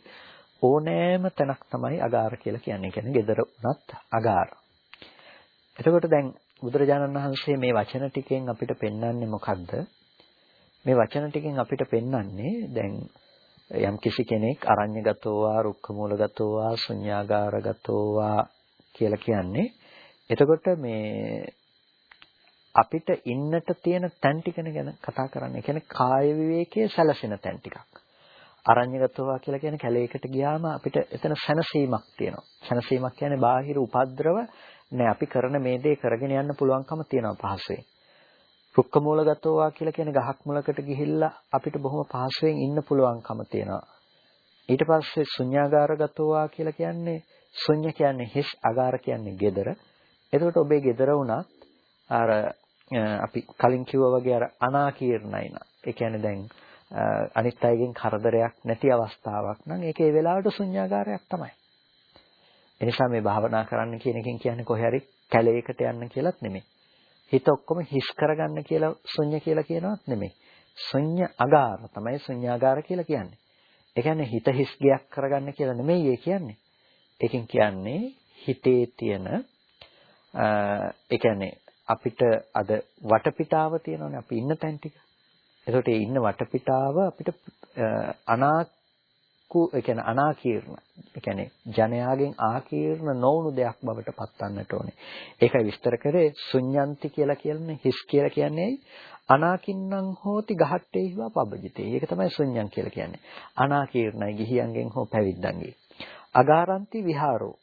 ඕනෑම තැනක් තමයි අගාර කියලා කියන්නේ. කියන්නේ gedara උනත් අගාර. එතකොට දැන් බුදුරජාණන් වහන්සේ මේ වචන ටිකෙන් අපිට පෙන්වන්නේ මොකද්ද? මේ වචන ටිකෙන් අපිට පෙන්වන්නේ දැන් යම් කිසි කෙනෙක් අරඤ්‍යගතෝවා, රුක්ඛමූලගතෝවා, ශුන්‍යාගාරගතෝවා කියලා කියන්නේ එතකොට මේ අපිට ඉන්නට තියෙන තැන් ටිකන ගැන කතා කරන්නේ. ඒ කියන්නේ කාය විවේකයේ සැලසෙන තැන් ටිකක්. අරඤ්‍යගතවා කියලා කියන්නේ කැලේකට ගියාම අපිට එතන සැනසීමක් තියෙනවා. සැනසීමක් කියන්නේ බාහිර උපද්‍රව නෑ අපි කරන මේ දේ කරගෙන යන්න පුළුවන්කම තියෙනවා පහසුවෙන්. රුක්ක මූලගතවා කියලා කියන්නේ ගහක් මුලකට ගිහිල්ලා අපිට බොහොම පහසුවෙන් ඉන්න පුළුවන්කම තියෙනවා. ඊට පස්සේ ශුන්‍යාගාරගතවා කියලා කියන්නේ ශුන්‍ය කියන්නේ හිස් අගාර කියන්නේ gedara. එතකොට ඔබේ gedara වුණත් අර අපි කලින් කිව්වා වගේ අර අනාකීර්ණයි නා. ඒ කියන්නේ දැන් අනිත් අයගෙන් කරදරයක් නැති අවස්ථාවක් නම් ඒක ඒ වෙලාවට ශුන්‍යාකාරයක් තමයි. එනිසා මේ භාවනා කරන්න කියන එකෙන් කියන්නේ කොහේ හරි කැලේකට යන්න කියලාත් නෙමෙයි. හිත ඔක්කොම හිස් කරගන්න කියලා ශුන්‍ය කියලා කියනවත් නෙමෙයි. ශුන්‍ය අගාර තමයි ශුන්‍යාගාර කියලා කියන්නේ. ඒ කියන්නේ හිත හිස් ගයක් කරගන්න කියලා නෙමෙයි ඒ කියන්නේ. ඒකෙන් කියන්නේ හිතේ තියෙන ඒ කියන්නේ අපිට අද වටපිටාව තියෙනවානේ අපි ඉන්න තැන් ටික. ඒකට ඒ ඉන්න වටපිටාව අපිට අනා අකු ඒ කියන්නේ අනාකීර්ණ ඒ කියන්නේ ජනයාගෙන් ආකීර්ණ නොවුණු දෙයක් බවට පත්වන්නට ඕනේ. ඒකයි විස්තර කරේ ශුඤ්ඤන්ති කියලා කියන්නේ හිස් කියලා කියන්නේ අනාකින්නම් හෝති ගහට්ටේහිවා පබජිතේ. ඒක තමයි ශුඤ්ඤන් කියලා කියන්නේ. අනාකීර්ණයි ගිහියන්ගෙන් හෝ පැවිද්දන්ගෙන්. අගාරන්ති විහාරෝ.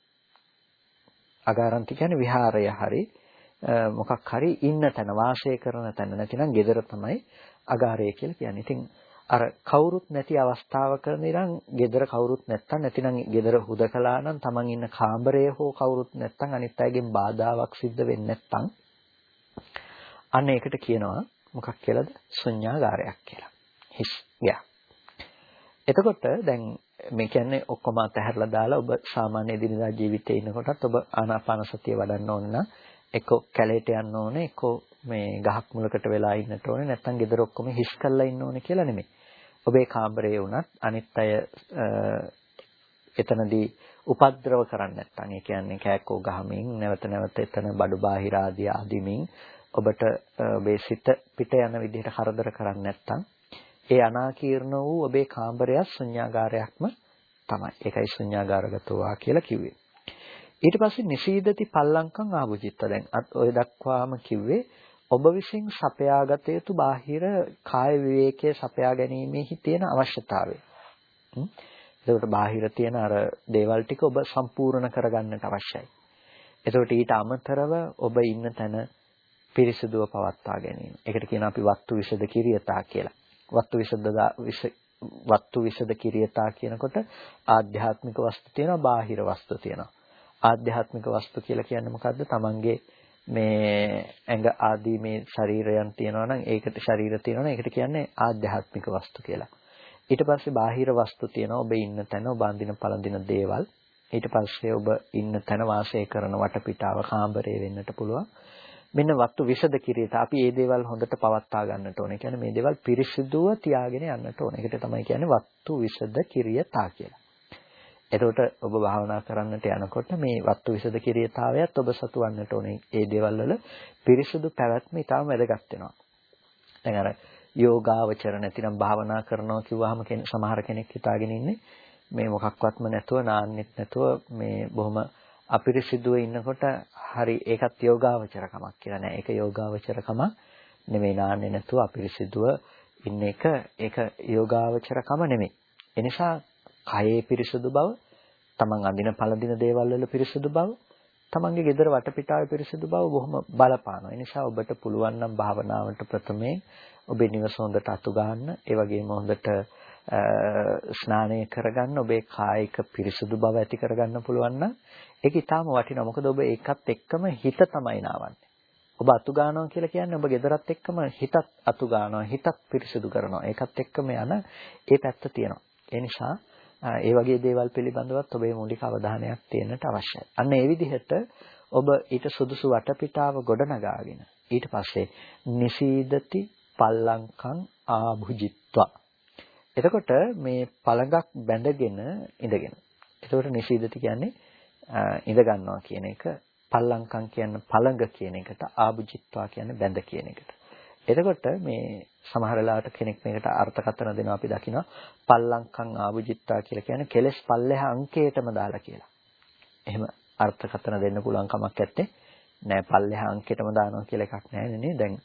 අගාරන්ති කියන්නේ විහාරය හරි මොකක් හරි ඉන්න තැන වාසය කරන තැන නැතිනම් gedara තමයි අගාරය කියලා කියන්නේ. ඉතින් අර කවුරුත් නැති අවස්ථාවක ඉඳන් gedara කවුරුත් නැත්තම් නැතිනම් gedara හුදකලා නම් Taman ඉන්න කාමරය හෝ කවුරුත් නැත්තම් අනිත් අයගෙන් බාධාවක් සිද්ධ වෙන්නේ නැත්තම් අන්න ඒකට කියනවා මොකක් කියලාද ශුන්‍යාගාරයක් කියලා. හිස් ගයක්. එතකොට දැන් මේ කියන්නේ ඔක්කොම අතහැරලා දාලා ඔබ සාමාන්‍ය දිනදා ජීවිතේ ඉන්නකොටත් ඔබ ආනාපාන සතිය වඩන්න ඕන නම් එක්ක කැලේට යන්න ඕනේ එක්ක මේ ගහක් මුලකට වෙලා ඉන්නට ඕනේ නැත්නම් ගෙදර ඔක්කොම හිස් කරලා ඉන්න ඕනේ කියලා නෙමෙයි. ඔබේ කාමරයේ වුණත් අනිත් අය එතනදී උපද්‍රව කරන්නේ නැත්නම් ඒ කියන්නේ කෑකෝ ගහමින් නැවත නැවත එතන බඩු බාහිර ආදී ආදිමින් ඔබට ඔබේ සිත පිට යන විදිහට කරදර කරන්නේ නැත්නම් ඒ අනාකීර්ණ වූ ඔබේ කාමරයත් ශුන්‍යාගාරයක්ම තමයි. ඒකයි ශුන්‍යාගාරගතෝවා කියලා කිව්වේ. ඊට පස්සේ නිසීදති පල්ලංකම් ආභුජිත්ත දැන් අත් ඔය දක්වාම කිව්වේ ඔබ විසින් සපයාගත යුතු බාහිර කාය විවේකයේ සපයා ගැනීමෙහි තියෙන අවශ්‍යතාවය. එතකොට බාහිර තියෙන අර දේවල් ටික ඔබ සම්පූර්ණ කරගන්නට අවශ්‍යයි. එතකොට ඊට අමතරව ඔබ ඉන්න තැන පිරිසිදුව පවත්වා ගැනීම. ඒකට කියන අපි වත්තු විසද කිරියතා කියලා. වත්තු විසද වත්තු විසද කිරියතා කියනකොට ආධ්‍යාත්මික වස්තු තියෙනවා බාහිර වස්තු තියෙනවා. ආධ්‍යාත්මික වස්තු කියලා කියන්නේ මොකද්ද? Tamange මේ ඇඟ ආදී මේ ශරීරයන් තියෙනවා නම් ඒකට ශරීර තියෙනවා නම් ඒකට කියන්නේ ආධ්‍යාත්මික වස්තු කියලා. ඊට පස්සේ බාහිර වස්තු තියෙනවා ඔබ ඉන්න තැන ඔබ අඳින පළඳින දේවල්. ඊට පස්සේ ඔබ ඉන්න තැන වාසය කරන වටපිටාව කාමරය වෙන්නට පුළුවන්. මෙන්න වත්තු විසද කිරීත අපි මේ දේවල් හොඳට පවත්වා ගන්නට ඕනේ. කියන්නේ මේ දේවල් පිරිසිදුව තියාගෙන යන්නට ඕනේ. ඒකට තමයි කියන්නේ වත්තු විසද කිරියතා කියලා. එතකොට ඔබ භාවනා කරන්නට යනකොට මේ වත්තු විසද කිරියතාවයත් ඔබ සතු වන්නට ඕනේ. ඒ දේවල් වල පිරිසුදු පැවැත්ම ඊටම වැදගත් වෙනවා. දැන් අර යෝගාවචර නැතිනම් භාවනා කරනවා කිව්වහම සමහර කෙනෙක් හිතාගෙන ඉන්නේ මේ මොකක්වත්ම නැතුව නාන්නෙත් නැතුව මේ බොහොම අපිරිසිදුව ඉන්නකොට හරි ඒකත් යෝගාවචරකමක් කියලා නෑ. ඒක යෝගාවචරකම නෙමෙයි නාන්නේ නැතුව අපිරිසිදුව ඉන්න එක ඒක යෝගාවචරකම නෙමෙයි. එනිසා කයේ පිරිසුදු බව, තමන් අඳින පළඳින දේවල් වල පිරිසුදු බව, තමන්ගේ ගෙදර වටපිටාවේ පිරිසුදු බව බොහොම බලපානවා. ඒ නිසා ඔබට පුළුවන් නම් භාවනාවට ප්‍රථමයෙන් ඔබේ නිවස හොඳට අතු ගන්න, ඒ වගේම හොඳට ස්නානය කරගන්න, ඔබේ කායික පිරිසුදු බව ඇති කරගන්න පුළුවන් නම් ඒක ඊටාම වටිනවා. මොකද ඔබ ඒකත් එක්කම හිත තමයි නාවන්නේ. ඔබ අතු ගන්නවා කියලා කියන්නේ ඔබ ගෙදරත් එක්කම හිතත් අතු ගන්නවා, හිතත් පිරිසුදු කරනවා. ඒකත් එක්කම යන ඒ පැත්ත තියෙනවා. ඒ නිසා ඒ වගේ දේවල් පිළිබඳවත් ඔබේ මූලික අවධානයක් තියෙන්නට අවශ්‍යයි. අන්න ඒ විදිහට ඔබ ඊට සුදුසු වටපිටාව ගොඩනගාගෙන ඊට පස්සේ නිසීදති පල්ලංකං ආභුජිත්වා. එතකොට මේ පළඟක් බැඳගෙන ඉඳගෙන. එතකොට නිසීදති කියන්නේ ඉඳ ගන්නවා කියන එක පල්ලංකම් කියන්නේ පළඟ කියන එකට ආභුජිත්වා කියන්නේ බැඳ කියන එකට. එතකොට මේ සමහර වෙලාවට කෙනෙක් මේකට අර්ථකථන දෙනවා අපි දකිනවා පල්ලංකම් ආවුජිත්තා කියලා කියන්නේ කෙලස් පල්ලෙහා අංකයටම දාලා කියලා. එහෙම අර්ථකථන දෙන්න පුළුවන් කමක් නැත්තේ. නෑ පල්ලෙහා අංකයටම දානවා කියලා එකක් නෑනේ නේ. දැන්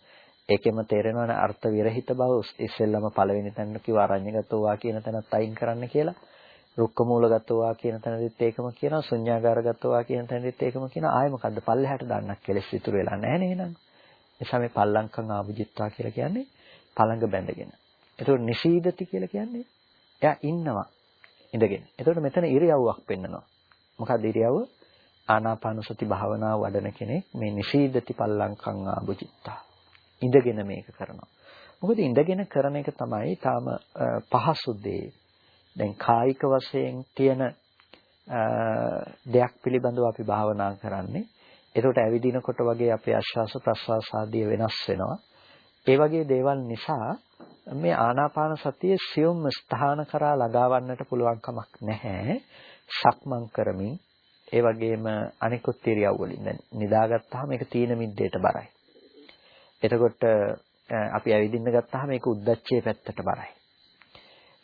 ඒකෙම තේරෙනවනේ අර්ථ විරහිත බව ඉස්සෙල්ලම පළවෙනි තැන කිව්ව අරඤ්‍යගතෝවා කියන තැනත් අයින් කරන්න කියලා. රුක්ක මූලගතෝවා කියන තැනදිත් ඒකම කියනවා ශුන්‍යාගාරගතෝවා කියන තැනදිත් ඒකම කියනවා ආයෙ මොකද්ද පල්ලෙහාට දාන්නක් කෙලස් ඉතුරු වෙලා නැහැ නේද? නිසා මේ පල්ලංකම් ආභුජිත්වා කියලා කියන්නේ පළඟ බැඳගෙන. එතකොට නිශීදති කියලා කියන්නේ එයා ඉන්නවා ඉඳගෙන. එතකොට මෙතන ඉරියව්වක් පෙන්නනවා. මොකක්ද ඉරියව්ව? ආනාපානසති භාවනාව වඩන කෙනෙක් මේ නිශීදති පල්ලංකම් ආභුජිත්තා. ඉඳගෙන මේක කරනවා. මොකද ඉඳගෙන කරන එක තමයි තාම පහසු දේ. දැන් කායික වශයෙන් තියෙන දෙයක් පිළිබඳව අපි භාවනා කරන්නේ එතකොට ඇවිදිනකොට වගේ අපේ ආශ්වාස ප්‍රශ්වාස ආදී වෙනස් වෙනවා. ඒ වගේ දේවල් නිසා මේ ආනාපාන සතියේ සියුම් ස්ථාන කරා ලගාවන්නට පුළුවන් කමක් නැහැ. සක්මන් කරමින් ඒ වගේම අනිකුත් ඉරියව් වලින් දැන් නිදාගත්තාම ඒක තීන මිද්දේට බරයි. එතකොට අපි ඇවිදින්න ගත්තාම ඒක උද්දච්චයේ පැත්තට බරයි.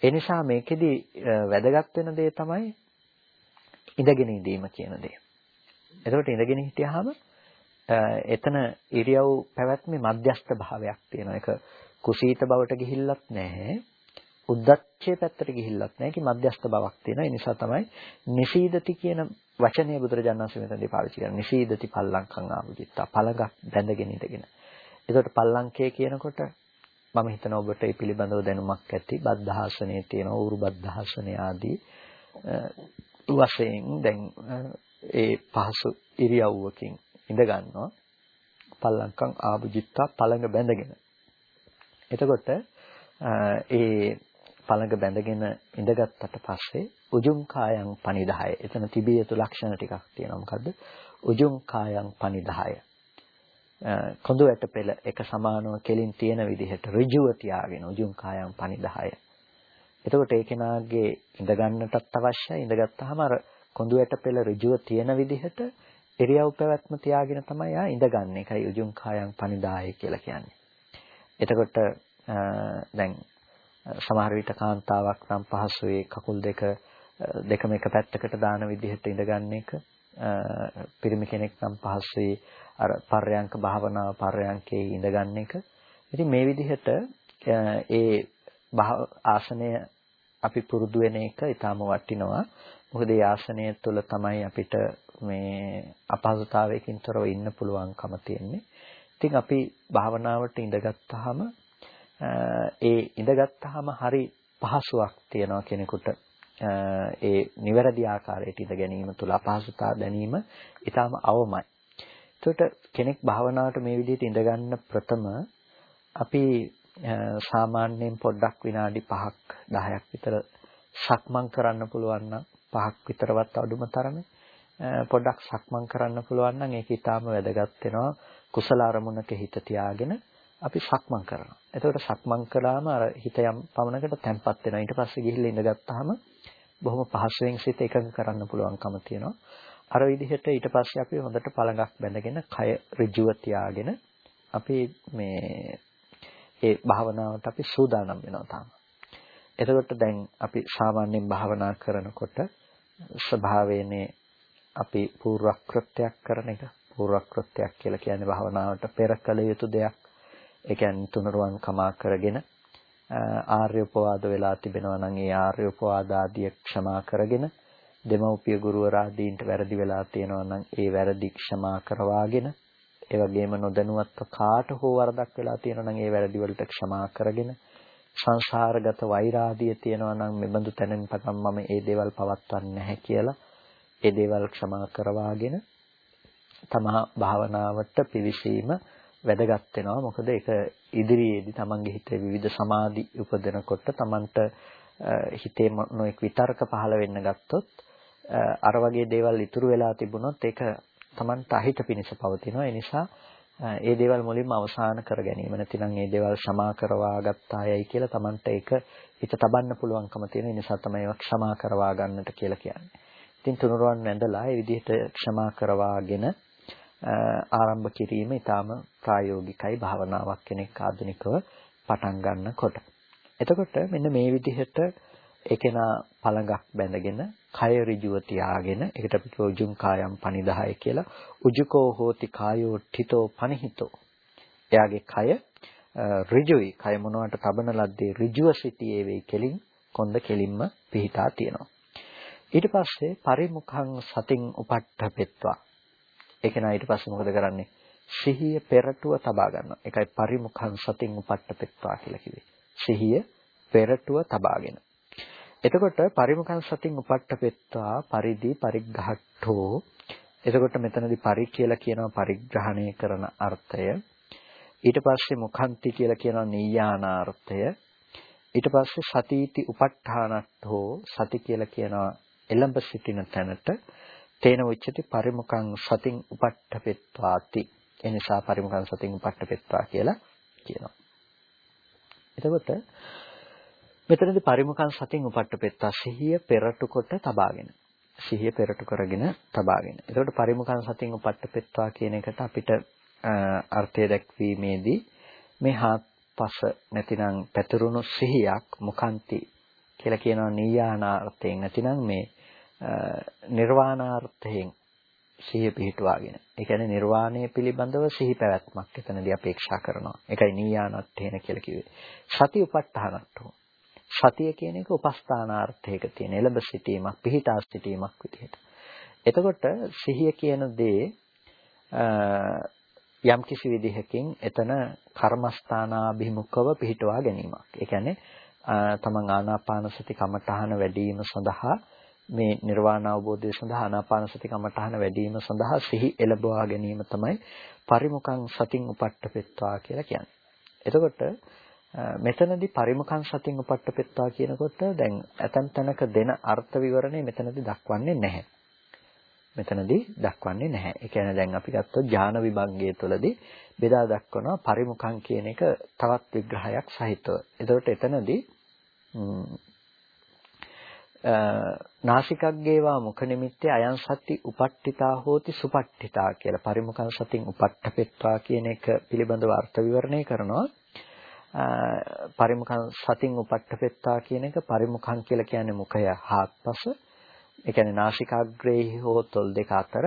ඒ නිසා මේකෙදි වැදගත් වෙන දේ තමයි ඉඳගෙන ඉඳීම කියන දේ. එතකොට ඉඳගෙන හිටියාම එතන ඉරියව් පැවැත්මේ මධ්‍යස්ථ භාවයක් තියෙනවා. ඒක කුසීත බවට ගිහිල්ලත් නැහැ. උද්දච්චයේ පැත්තට ගිහිල්ලත් නැහැ. ඒකේ මධ්‍යස්ථ බවක් තියෙනවා. ඒ නිසා තමයි නිසීදති කියන වචනය බුදුරජාණන් වහන්සේ මෙතනදී පාවිච්චි කරන්නේ. නිසීදති පල්ලංකං ආවුජිත්තා. පළඟක් බැඳගෙන ඉඳගෙන. එතකොට පල්ලංකය කියනකොට මම හිතනවා ඔබට ඒ පිළිබඳව දැනුමක් ඇති. බද්ධාසනයේ තියෙන ඌරු බද්ධාසනය ආදී වශයෙන් දැන් ඒ පහසු ඉරියව්වකින් ඉඳ ගන්නවා. පල්ලංකම් ආභුජිත්තා පළඟ බැඳගෙන. එතකොට ඒ පළඟ බැඳගෙන ඉඳගත්තට පස්සේ උජුං කායං පනිදාය. එතන තිබිය යුතු ලක්ෂණ ටිකක් තියෙනවා. මොකද්ද? උජුං කායං පනිදාය. කොඳු ඇට පෙළ එක සමානව කෙලින් තියෙන විදිහට ඍජුව තියාගෙන උජුං කායං පනිදාය. එතකොට ඒ කෙනාගේ ඉඳ ගන්නටත් අවශ්‍යයි. ඉඳගත්තාම අර කොඳු ඇට පෙළ ඍජුව තියෙන විදිහට ඉරියව් පැවැත්ම තියාගෙන තමයි ආ ඉඳගන්නේ. ඒකයි උජුං කායං පනිදාය කියලා කියන්නේ. එතකොට දැන් සමහර විට කාන්තාවක් නම් පහසුවේ කකුල් දෙක දෙකම එක පැත්තකට දාන විදිහට ඉඳගන්න එක පිරිමි කෙනෙක් නම් පහසුවේ අර පර්යංක භාවනාව පර්යංකේ ඉඳගන්න එක. ඉතින් මේ විදිහට ඒ ආසනය අපි පුරුදු වෙන එක ඊටාම වටිනවා. මොකද ඒ ආසනය තුළ තමයි අපිට මේ අපහසුතාවයකින් තොරව ඉන්න පුළුවන්කම තියෙන්නේ. ඉතින් අපි භාවනාවට ඉඳගත්තාම ඒ ඉඳගත්තාම හරි පහසුවක් තියනවා කෙනෙකුට ඒ නිවැරදි ආකාරයට ඉඳ ගැනීම තුළ අපහසුතාව දැනීම ඊටාම අවමයි. එතකොට කෙනෙක් භාවනාවට මේ විදිහට ඉඳ ගන්න ප්‍රථම අපි සාමාන්‍යයෙන් පොඩ්ඩක් විනාඩි 5ක් 10ක් විතර සක්මන් කරන්න පුළුවන් නම් 5ක් විතරවත් අඩුම තරමේ පොඩ්ඩක් සක්මන් කරන්න පුළුවන් නම් ඒක ඊටාම වැදගත් වෙනවා කුසල අරමුණක හිත තියාගෙන අපි සක්මන් කරනවා. එතකොට සක්මන් කළාම අර හිත යම් පමණකට තැම්පත් වෙනවා. ඊට පස්සේ ගිහිල්ලා ඉඳගත්තාම බොහොම පහසුවෙන් සිත එකඟ කරන්න පුළුවන්කම තියෙනවා. අර විදිහට ඊට පස්සේ අපි හොඳට පළඟක් බැඳගෙන කය ඍජුව තියාගෙන අපි මේ ඒ භාවනාවට අපි සූදානම් වෙනවා තාම. එතකොට දැන් අපි සාමාන්‍යයෙන් භාවනා කරනකොට ස්වභාවයෙන්නේ අපි පූර්වක්‍ෘත්‍යයක් කරන එක. පූර්වක්‍ෘත්‍යයක් කියලා කියන්නේ භාවනාවට පෙර කළ යුතු දෙයක්. ඒ කියන්නේ තුනරුවන් කමා කරගෙන ආර්ය උපවාද වෙලා තිබෙනවා නම් ඒ ආර්ය උපවාද ආදිය ක්ෂමා කරගෙන දෙමව්පිය ගුරුවරාදීන්ට වැරදි වෙලා තියෙනවා නම් ඒ වැරදි ක්ෂමා කරවාගෙන ඒ වගේම නොදැනුවත්ව කාට හෝ වරදක් වෙලා තියෙනවා නම් ඒ වැරදි වලට ක්ෂමා කරගෙන සංසාරගත වෛරාදිය තියෙනවා නම් මෙබඳු තැනින් පටන් මම ඒ දේවල් පවත්වන්නේ නැහැ කියලා ඒ දේවල් ක්ෂමා කරවාගෙන තමා භාවනාවට පිවිසීම වැදගත් වෙනවා. මොකද ඒක ඉදිරියේදී තමන්ගේ හිතේ විවිධ සමාධි උපදිනකොට තමන්ට හිතේ නොඑක් විතර්ක පහළ වෙන්න ගත්තොත් අර වගේ දේවල් ඉතුරු වෙලා තිබුණොත් ඒක තමන්ට අහිත පිණිස පවතිනවා. ඒ නිසා ඒ දේවල් මුලින්ම අවසන් කර ගැනීම නැතිනම් ඒ දේවල් ක්ෂමා කරවා ගත්තායයි කියලා තමන්ට ඒක හිත තබන්න පුළුවන්කම තියෙන නිසා තමයි ඒවා ක්ෂමා කරවා ගන්නට කියලා කියන්නේ. ඉතින් තුනුරුවන් වැඳලා ඒ විදිහට ක්ෂමා කරවාගෙන ආරම්භ කිරීම ඊටාම ප්‍රායෝගිකයි භාවනාවක් කෙනෙක් ආධුනිකව පටන් ගන්නකොට. එතකොට මෙන්න මේ විදිහට ඒකේනා පළඟක් බැඳගෙන කය ඍජුව තියාගෙන ඒකට අපි කියෝ උජුං කායම් පනිදාය කියලා උජුකෝ හෝති කායෝ ඨිතෝ පනිහිතෝ. එයාගේ කය ඍජුයි. කය මොනවට තබන ලද්දේ ඍජුව සිටියේ වෙයි කෙලින් කොන්ද කෙලින්ම පිහිටා තියෙනවා. ඊට පස්සේ පරිමුඛං සතින් උපට්ඨපෙත්වා ඒක නා ඊට පස්සේ මොකද කරන්නේ? සිහිය පෙරටුව තබා ගන්නවා. ඒකයි පරිමුඛං සතින් උපට්ඨපෙත්වා කියලා කිව්වේ. සිහිය පෙරටුව තබාගෙන. එතකොට පරිමුඛං සතින් උපට්ඨපෙත්වා පරිදි පරිග්ඝට්ඨෝ එතකොට මෙතනදී පරි කියලා කියනවා පරිග්‍රහණය කරන අර්ථය. ඊට පස්සේ මුඛන්ති කියලා කියනවා නීයානාර්ථය. ඊට පස්සේ සතිති උපට්ඨානට්ඨෝ සති කියලා කියනවා එළඹ සිටින තැනට තේන උච්චති පරිමුඛං සතින් උපට්ඨපෙත්වාති. ඒ නිසා පරිමුඛං සතින් උපට්ඨපෙත්වා කියලා කියනවා. එතකොට මෙතනදී පරිමුඛං සතින් උපට්ඨපෙත්වා සිහිය පෙරටු කොට තබාගෙන. සිහිය පෙරටු කරගෙන තබාගෙන. එතකොට පරිමුඛං සතින් උපට්ඨපෙත්වා කියන එකට අපිට අර්ථය දැක්වීමේදී මේ හාත්පස නැතිනම් පැතුරුණු සිහියක් මුඛන්ති කියලා කියනවා නීයානාර්ථයෙන් නැතිනම් මේ නිර්වාණාර්ථයෙන් සිහිය පිහිටුවාගෙන. ඒ කියන්නේ නිර්වාණය පිළිබඳව සිහි පැවැත්මක් එතනදී අපේක්ෂා කරනවා. ඒකයි නීයානත්තේන කියලා කිව්වේ. සති උපට්ඨානට්ඨෝ. සතිය කියන එක උපස්ථානාර්ථයක තියෙන එළඹ සිටීමක්, පිහිටා සිටීමක් විදිහට. එතකොට සිහිය කියන දේ යම් කිසි විදිහකින් එතන කර්මස්ථානාභිමුඛව පිහිටවා ගැනීමක්. ඒ කියන්නේ තමන් ආනාපාන සති කමඨහන වැඩිම සඳහා මේ නිර්වාණ අවබෝධය සඳහා ආනාපාන සති කමඨහන වැඩිම සඳහා සිහි එළඹවා ගැනීම තමයි පරිමුඛං සතින් උපට්ඨපෙත්වා කියලා කියන්නේ. එතකොට මෙතනදී පරිමුඛං සතින් උපට්ඨපෙත්වා කියනකොට දැන් ඇතන් තැනක දෙන අර්ථ විවරණය මෙතනදී දක්වන්නේ නැහැ. මෙතනදී දක්වන්නේ නැහැ. ඒ කියන්නේ දැන් අපි ගත්තොත් ඥාන විභංගයේ තුලදී බෙදා දක්වනවා පරිමුඛං කියන එක තවත් විග්‍රහයක් සහිතව. එතකොට එතනදී නාසිකග්ගේවා මුඛ නිමිත්තේ අයං සති උපට්ඨිතා හෝති සුපට්ඨිතා කියලා පරිමුඛං සතින් උපට්ඨපෙත්වා කියන එක පිළිබඳව අර්ථ විවරණය කරනවා. පරිමුඛං සතින් උපට්ඨපෙත්තා කියන එක පරිමුඛං කියලා කියන්නේ මුඛය හාත්පස. ඒ කියන්නේ නාසිකාග්‍රේහි හෝ තොල් දෙක අතර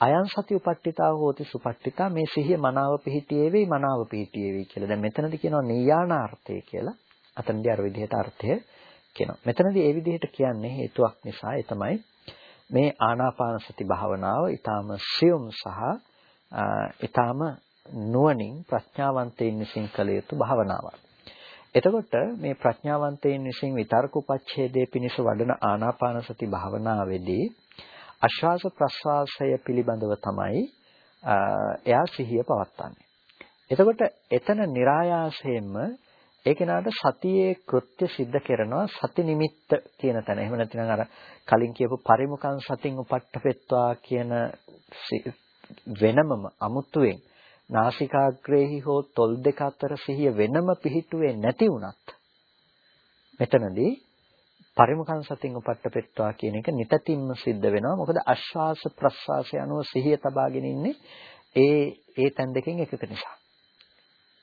අයං සති උපට්ඨිතා හෝති සුපට්ඨිතා මේ සිහිය මනාව පිහිටියේවි මනාව පිහිටියේවි කියලා. දැන් මෙතනදී කියනවා නීයානාර්ථය කියලා. අතනදී අර විදිහට අර්ථය කියනවා. මෙතනදී ඒ විදිහට කියන්නේ හේතුවක් නිසා ඒ තමයි මේ ආනාපාන සති භාවනාව ඊටාම සියුම් සහ ඊටාම නුවණින් ප්‍රඥාවන්තයින් විසින් කළ යුතු භාවනාවක්. එතකොට මේ ප්‍රඥාවන්තයින් විසින් විතර්ක උපච්ඡේදයේ පිණිස වඩන ආනාපාන සති භාවනාවේදී ආශ්වාස ප්‍රශ්වාසය පිළිබඳව තමයි එයා සිහිය පවත්වන්නේ. එතකොට එතන નિરાයාසයෙන්ම ඒ කෙනාට සතියේ කෘත්‍ය સિદ્ધ කරනවා සති නිමිත්ත කියන තැන. එහෙම නැත්නම් අර කලින් කියපු පරිමුඛං සතින් උපට්ඨපෙත්වා කියන වෙනමම අමුතුවෙන් නාසිකාග්‍රේහි හෝ තොල් දෙක අතර සිහිය වෙනම පිහිටුවේ නැති වුණත් මෙතනදී පරිමුඛං සතින් උපට්ඨපෙත්වා කියන එක නිතතිම්ම සිද්ධ වෙනවා. මොකද ආශ්වාස ප්‍රශ්වාසය අනුව සිහිය තබාගෙන ඉන්නේ ඒ ඒ තැන් දෙකෙන් එකක නිසා.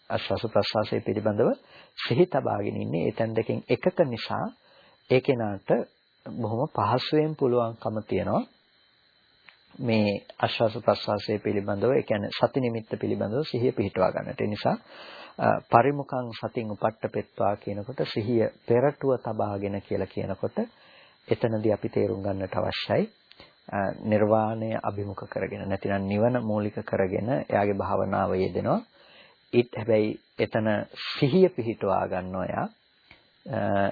ආශ්වාස ප්‍රශ්වාසය පිළිබඳව සිහි තබාගෙන ඉන්නේ ඒ තැන් දෙකෙන් එකක නිසා ඒ කෙනාට බොහොම පහසුවෙන් පුළුවන්කම තියෙනවා මේ ආශ්වාස ප්‍රශ්වාසය පිළිබඳව ඒ කියන්නේ සති නිමිත්ත පිළිබඳව සිහිය පිහිටවා ගන්නට. ඒ නිසා පරිමුඛං සතින් උපට්ඨපෙත්වා කියනකොට සිහිය පෙරටුව තබාගෙන කියලා කියනකොට එතනදී අපි තේරුම් ගන්නට අවශ්‍යයි නිර්වාණය අභිමුඛ කරගෙන නැතිනම් නිවන මූලික කරගෙන එයාගේ භාවනාව යෙදෙනවා ඒත් හැබැයි එතන සිහිය පිහිටවා ගන්නවා යා.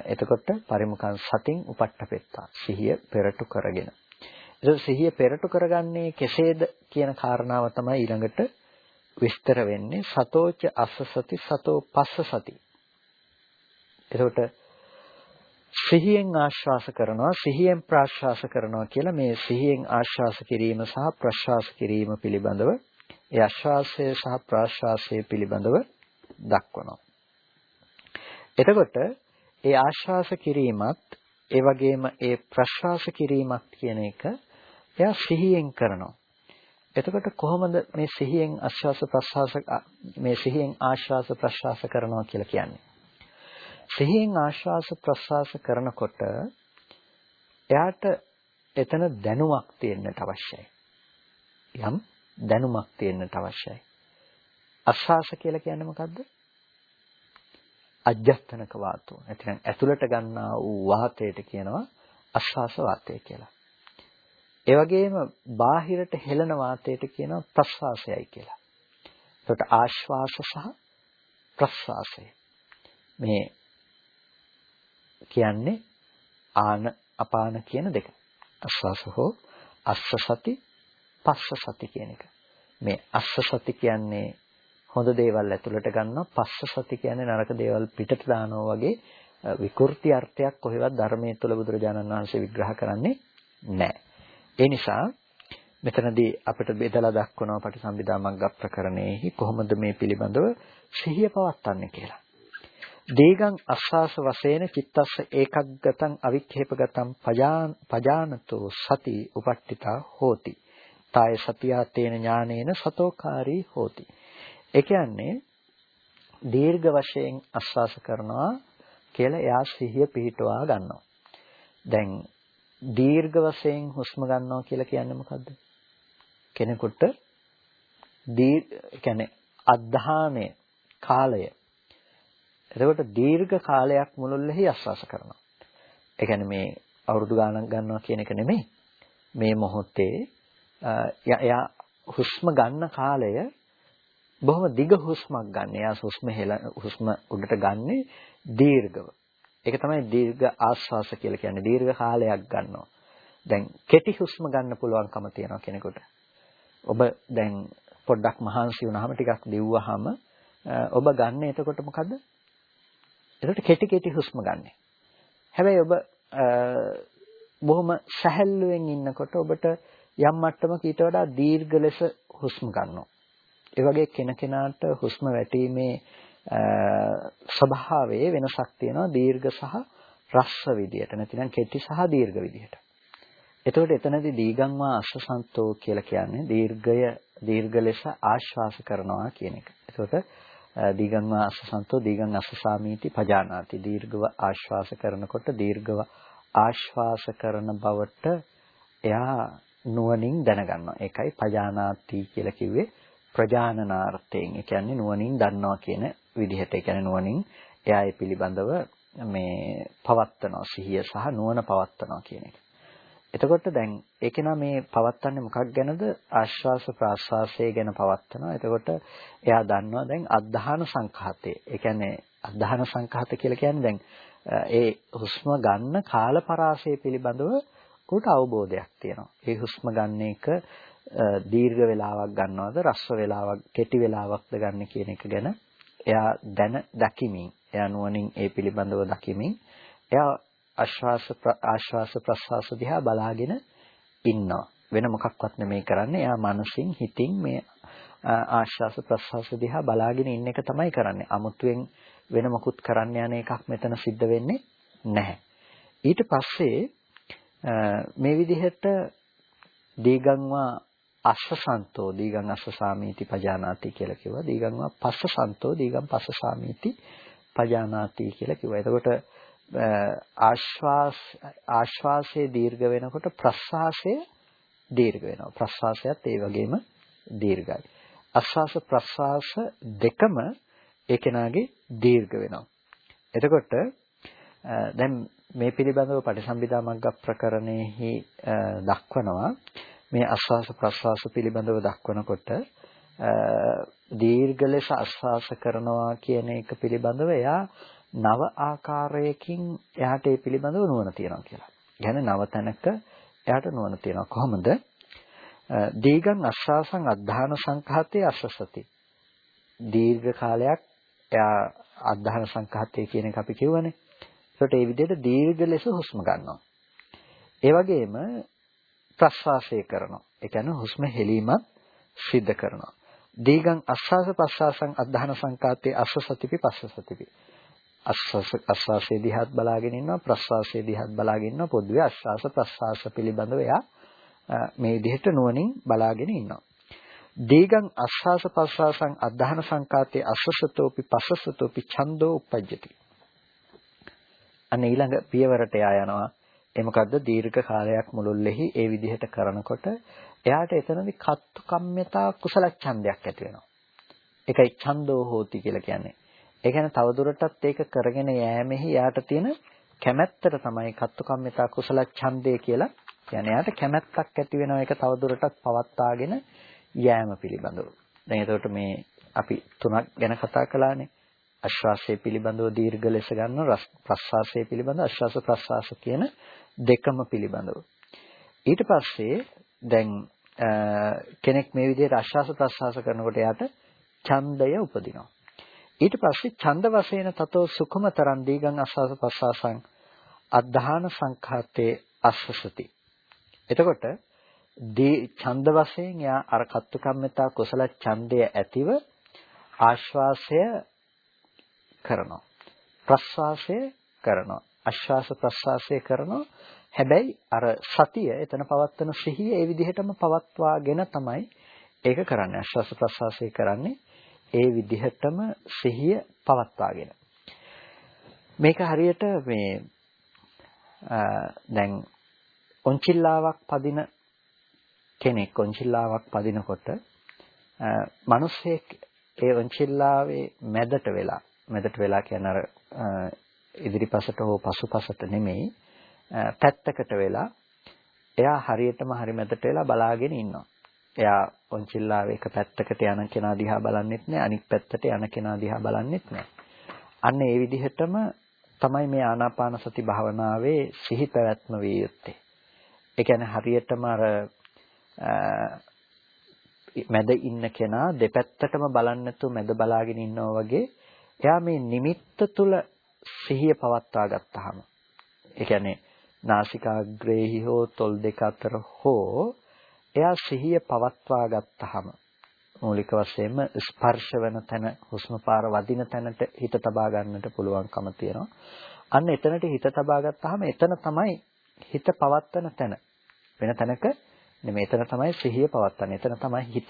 එතකොට පරිමුඛං සතින් උපට්ඨපෙත්තා. සිහිය පෙරටු කරගෙන. ඒක සිහිය පෙරටු කරගන්නේ කෙසේද කියන කාරණාව තමයි ඊළඟට විස්තර වෙන්නේ සතෝච අස්ස සති සතෝ පස්ස සති. එතකොට සිහියෙන් ආශ්වාස කරනවා සිහියෙන් ප්‍රාශ්වාස කරනවා කියලා මේ සිහියෙන් ආශ්වාස කිරීම සහ ප්‍රශ්වාස කිරීම පිළිබඳව ඒ ආශ්වාසය සහ ප්‍රාශ්වාසය පිළිබඳව දක්වනවා. එතකොට ඒ ආශ්වාස කිරීමත් ඒ වගේම ඒ ප්‍රශ්වාස කිරීමත් කියන එක එයා සිහියෙන් කරනවා. එතකොට කොහොමද මේ සිහියෙන් ආශ්වාස ප්‍රශ්වාස මේ සිහියෙන් ආශ්වාස ප්‍රශ්වාස කරනවා කියලා කියන්නේ? සිහියෙන් ආශ්වාස ප්‍රශ්වාස කරනකොට එයාට එතන දැනුමක් තියෙන්නට අවශ්‍යයි. යම් දැනුමක් තියෙන්නට අවශ්‍යයි. අස්වාස කියලා කියන්නේ මොකද්ද? අජ්ජස්තනක වාතෝ. නැත්නම් ඇතුළට ගන්නා වූ වාතයට කියනවා අස්වාස වාතය කියලා. ඒ වගේම බාහිරට හෙළන වාතයට කියනවා ප්‍රස්වාසයයි කියලා. එතකොට ආශ්වාස සහ ප්‍රස්වාසය. මේ කියන්නේ ආන අපාන කියන දෙක. අස්වාස හෝ අස්ස සති පස්ස සති කියන එක. මේ අස්ස සති කියන්නේ හොඳ දේවල් ඇතුළට ගන්නවා පස්ස සති කියන්නේ නරක දේවල් පිටට දානවා වගේ විකෘති අර්ථයක් කොහෙවත් ධර්මයේ තුල බුදුරජාණන් වහන්සේ විග්‍රහ කරන්නේ නැහැ. ඒ නිසා මෙතනදී අපිට බෙදලා දක්වනවා පටිසම්භිදා මග්ග ප්‍රකරණයෙහි කොහොමද මේ පිළිබඳව සිහිය පවත්වන්නේ කියලා. දීගං අස්වාස වශයෙන් චිත්තස්ස ඒකග්ගතං අවික්ෂේපගතං පජානතෝ සති උපට්ඨිතා හෝති. තාය සතියා තේන ඥානේන සතෝකාරී හෝති. ඒ කියන්නේ දීර්ඝ වශයෙන් ආස්වාස කරනවා කියලා එයා සිහිය පිහිටවා ගන්නවා. දැන් දීර්ඝ වශයෙන් හුස්ම ගන්නවා කියලා කියන්නේ මොකද්ද? කෙනෙකුට දී කියන්නේ අධධානය කාලය. එතකොට දීර්ඝ කාලයක් මුළුල්ලේ ආස්වාස කරනවා. ඒ කියන්නේ මේ අවුරුදු ගාණක් ගන්නවා කියන එක නෙමෙයි. මේ මොහොතේ එයා හුස්ම ගන්න කාලය බොහොම දිග හුස්මක් ගන්න. එයා හුස්ම හෙල හුස්ම උඩට ගන්නෙ දීර්ඝව. ඒක තමයි දීර්ඝ ආශ්වාස කියලා කියන්නේ. දීර්ඝ කාලයක් ගන්නවා. දැන් කෙටි හුස්ම ගන්න පුළුවන්කම තියෙනවා කෙනෙකුට. ඔබ දැන් පොඩ්ඩක් මහන්සි වුණාම ටිකක් දිව්වහම ඔබ ගන්න එතකොට මොකද? එතකොට කෙටි කෙටි හුස්ම ගන්න. හැබැයි ඔබ බොහොම සැහැල්ලුවෙන් ඉන්නකොට ඔබට යම් මට්ටමක ඊට වඩා දීර්ඝ ලෙස හුස්ම ගන්නවා. ඒ වගේ කෙනකෙනාට හුස්ම වැටීමේ ස්වභාවයේ වෙනසක් තියෙනවා දීර්ඝ සහ රස්ව විදියට නැතිනම් කෙටි සහ දීර්ඝ විදියට. එතකොට එතනදී දීගංවා අස්සසන්තෝ කියලා කියන්නේ දීර්ඝය දීර්ඝ ලෙස ආශ්වාස කරනවා කියන එක. එතකොට දීගංවා අස්සසන්තෝ දීගං අස්සසාමීති පජානාති දීර්ඝව ආශ්වාස කරනකොට දීර්ඝව ආශ්වාස කරන බවට එයා නුවණින් දැනගන්නවා. ඒකයි පජානාති කියලා කිව්වේ ප්‍රජානනාර්ථයෙන්. ඒ කියන්නේ නුවණින් දන්නවා කියන විදිහට. ඒ කියන්නේ නුවණින් එයා ඒ පිළිබඳව මේ පවත්නවා සිහිය සහ නුවණ පවත්නවා කියන එක. එතකොට දැන් ඒකේනා මේ පවත්න්නේ මොකක් ගැනද ආශ්වාස ප්‍රාශ්වාසය ගැන පවත්නවා. එතකොට එයා දන්නවා දැන් අද්ධාන සංඛාතේ. ඒ කියන්නේ අද්ධාන සංඛාත කියලා කියන්නේ දැන් ඒ හුස්ම ගන්න කාල පරාසය පිළිබඳව උට අවබෝධයක් තියෙනවා. ඒ හුස්ම ගන්න එක දීර්ඝ වේලාවක් ගන්නවද රස්ව වේලාවක් කෙටි වේලාවක්ද ගන්න කියන එක ගැන එයා දැන දකිමින් එයා නුවණින් ඒ පිළිබඳව දකිමින් එයා ආශ්වාස ආශ්වාස ප්‍රශ්වාස දිහා බලාගෙන ඉන්නවා. වෙන මොකක්වත් නෙමෙයි කරන්නේ. එයා මනසින් හිතින් මේ ආශ්වාස ප්‍රශ්වාස දිහා බලාගෙන ඉන්න එක තමයි කරන්නේ. අමුතුවෙන් වෙන මොකුත් කරන්න යන එකක් මෙතන සිද්ධ වෙන්නේ නැහැ. ඊට පස්සේ මේ විදිහට දීගංවා අස්සසන්තෝ දීගං අස්සසාමීති පජානාති කියලා කිව්වා. දීගංවා පස්සසන්තෝ දීගං පස්සසාමීති පජානාති කියලා කිව්වා. එතකොට ආශ්වාස ආශ්වාසයේ දීර්ඝ වෙනකොට ප්‍රශ්වාසය දීර්ඝ වෙනවා. ප්‍රශ්වාසයත් ඒ වගේම දීර්ඝයි. ආශ්වාස ප්‍රශ්වාස දෙකම ඒ කෙනාගේ දීර්ඝ වෙනවා. එතකොට දැන් මේ පිළිබඳව පටිසම්භිදා මග්ග ප්‍රකරණයෙහි දක්වනවා මේ ආස්වාස ප්‍රස්වාස පිළිබඳව දක්වනකොට දීර්ඝ ලෙස ආස්වාස කරනවා කියන එක පිළිබඳව එයා නව ආකාරයකින් එයාට ඒ පිළිබඳව නුවණ තියෙනවා කියලා. يعني නව තැනක එයාට නුවණ තියෙනවා. කොහොමද? දීගං ආස්වාසං අද්ධාන සංඛාතේ අස්සසති. දීර්ඝ කාලයක් එයා අද්ධාන සංඛාතේ කියන එක අපි කියවනේ. ඒකට ඒ විදිහට දීර්ඝ ලෙස හුස්ම ගන්නවා. ඒ වගේම ප්‍රශ්වාසය කරනවා. ඒ කියන්නේ හුස්ම හෙලීමත් සිද්ධ කරනවා. දීගං අස්වාස ප්‍රශ්වාසං අධධාන සංකාතේ අස්සසතිපි පස්සසතිපි. අස්වාස අස්වාසයේ දිහාත් බලාගෙන ඉන්නවා ප්‍රශ්වාසයේ දිහාත් බලාගෙන ඉන්නවා පොදුවේ අස්වාස ප්‍රශ්වාස පිළිබඳව එයා මේ විදිහට නුවණින් බලාගෙන ඉන්නවා. දීගං අස්වාස ප්‍රශ්වාසං අධධාන සංකාතේ අස්සසතෝපි පස්සසතෝපි ඡන්தோ උපජ්ජති. අන්න ඊළඟ පියවරට යා යනවා ඒ මොකද්ද දීර්ඝ කාලයක් මුළුල්ලේහි ඒ විදිහට කරනකොට එයාට එතනදී කත්තු කම්මතා කුසල ඡන්දයක් ඇති වෙනවා. ඒකයි ඡන්தோ හෝති කියලා කියන්නේ. ඒ කියන්නේ තවදුරටත් ඒක කරගෙන යෑමෙහි එයාට තියෙන කැමැත්තට තමයි කත්තු කම්මතා කුසල ඡන්දය කියලා කියන්නේ. එයාට කැමැත්තක් ඇති වෙනවා ඒක තවදුරටත් පවත්වාගෙන යෑම පිළිබඳව. දැන් එතකොට මේ අපි තුනක් ගැන කතා කළානේ. ආශ්වාසය පිළිබඳව දීර්ඝ ලෙස ගන්න ප්‍රශ්වාසය පිළිබඳව ආශ්වාස ප්‍රශ්වාස කියන දෙකම පිළිබඳව. ඊට පස්සේ දැන් කෙනෙක් මේ විදිහට ආශ්වාස ප්‍රශ්වාස කරනකොට එයාට ඡන්දය උපදිනවා. ඊට පස්සේ ඡන්ද වශයෙන් තතෝ සුඛමතරං දීගං ආශ්වාස ප්‍රශ්වාසං අද්ධාන සංඛාතේ අස්සසති. එතකොට දී ඡන්ද වශයෙන් යා අර කත්තු කම්මතා කුසල ඡන්දය ඇතිව ආශ්වාසය කරනවා. ප්‍රස්වාසය කරනවා. ආශ්වාස ප්‍රස්වාසය කරනවා. හැබැයි අර සතිය එතන පවත්වන සිහිය ඒ විදිහටම පවත්වාගෙන තමයි ඒක කරන්නේ. ආශ්වාස ප්‍රස්වාසය කරන්නේ ඒ විදිහටම සිහිය පවත්වාගෙන. මේක හරියට මේ දැන් ඔන්චිල්ලාවක් පදින කෙනෙක් ඔන්චිල්ලාවක් පදිනකොට මිනිස්සෙක් ඒ ඔන්චිල්ලාවේ මැදට වෙලා මැදට වෙලා කියන අර ඉදිරිපසට හෝ පසුපසට නෙමෙයි පැත්තකට වෙලා එයා හරියටම හරි මැදට වෙලා බලාගෙන ඉන්නවා. එයා ඔන්චිල්ලාවේ එක පැත්තකට යන කෙනා දිහා බලන්නෙත් නෑ අනිත් පැත්තට යන කෙනා දිහා බලන්නෙත් නෑ. අන්න ඒ විදිහටම තමයි මේ ආනාපාන සති භාවනාවේ සිහි පැවැත්ම විය යුත්තේ. ඒ කියන්නේ හරියටම අර මැද ඉන්න කෙනා දෙපැත්තටම බලන්නේ නැතුව මැද බලාගෙන ඉන්නවා වගේ එයා මේ නිමිත්ත තුල සිහිය පවත්වා ගත්තාම ඒ කියන්නේ නාසිකාග්‍රේහි හෝ තොල් දෙක අතර හෝ එයා සිහිය පවත්වා ගත්තාම මූලික වශයෙන්ම ස්පර්ශ වෙන තැන හුස්ම පාර වදින තැනට හිත තබා ගන්නට පුළුවන්කම තියෙනවා. අන්න එතනට හිත තබා ගත්තාම එතන තමයි හිත පවත්තන තැන. වෙන තැනක නෙමෙයි එතන තමයි සිහිය පවත්වන්නේ. එතන තමයි හිත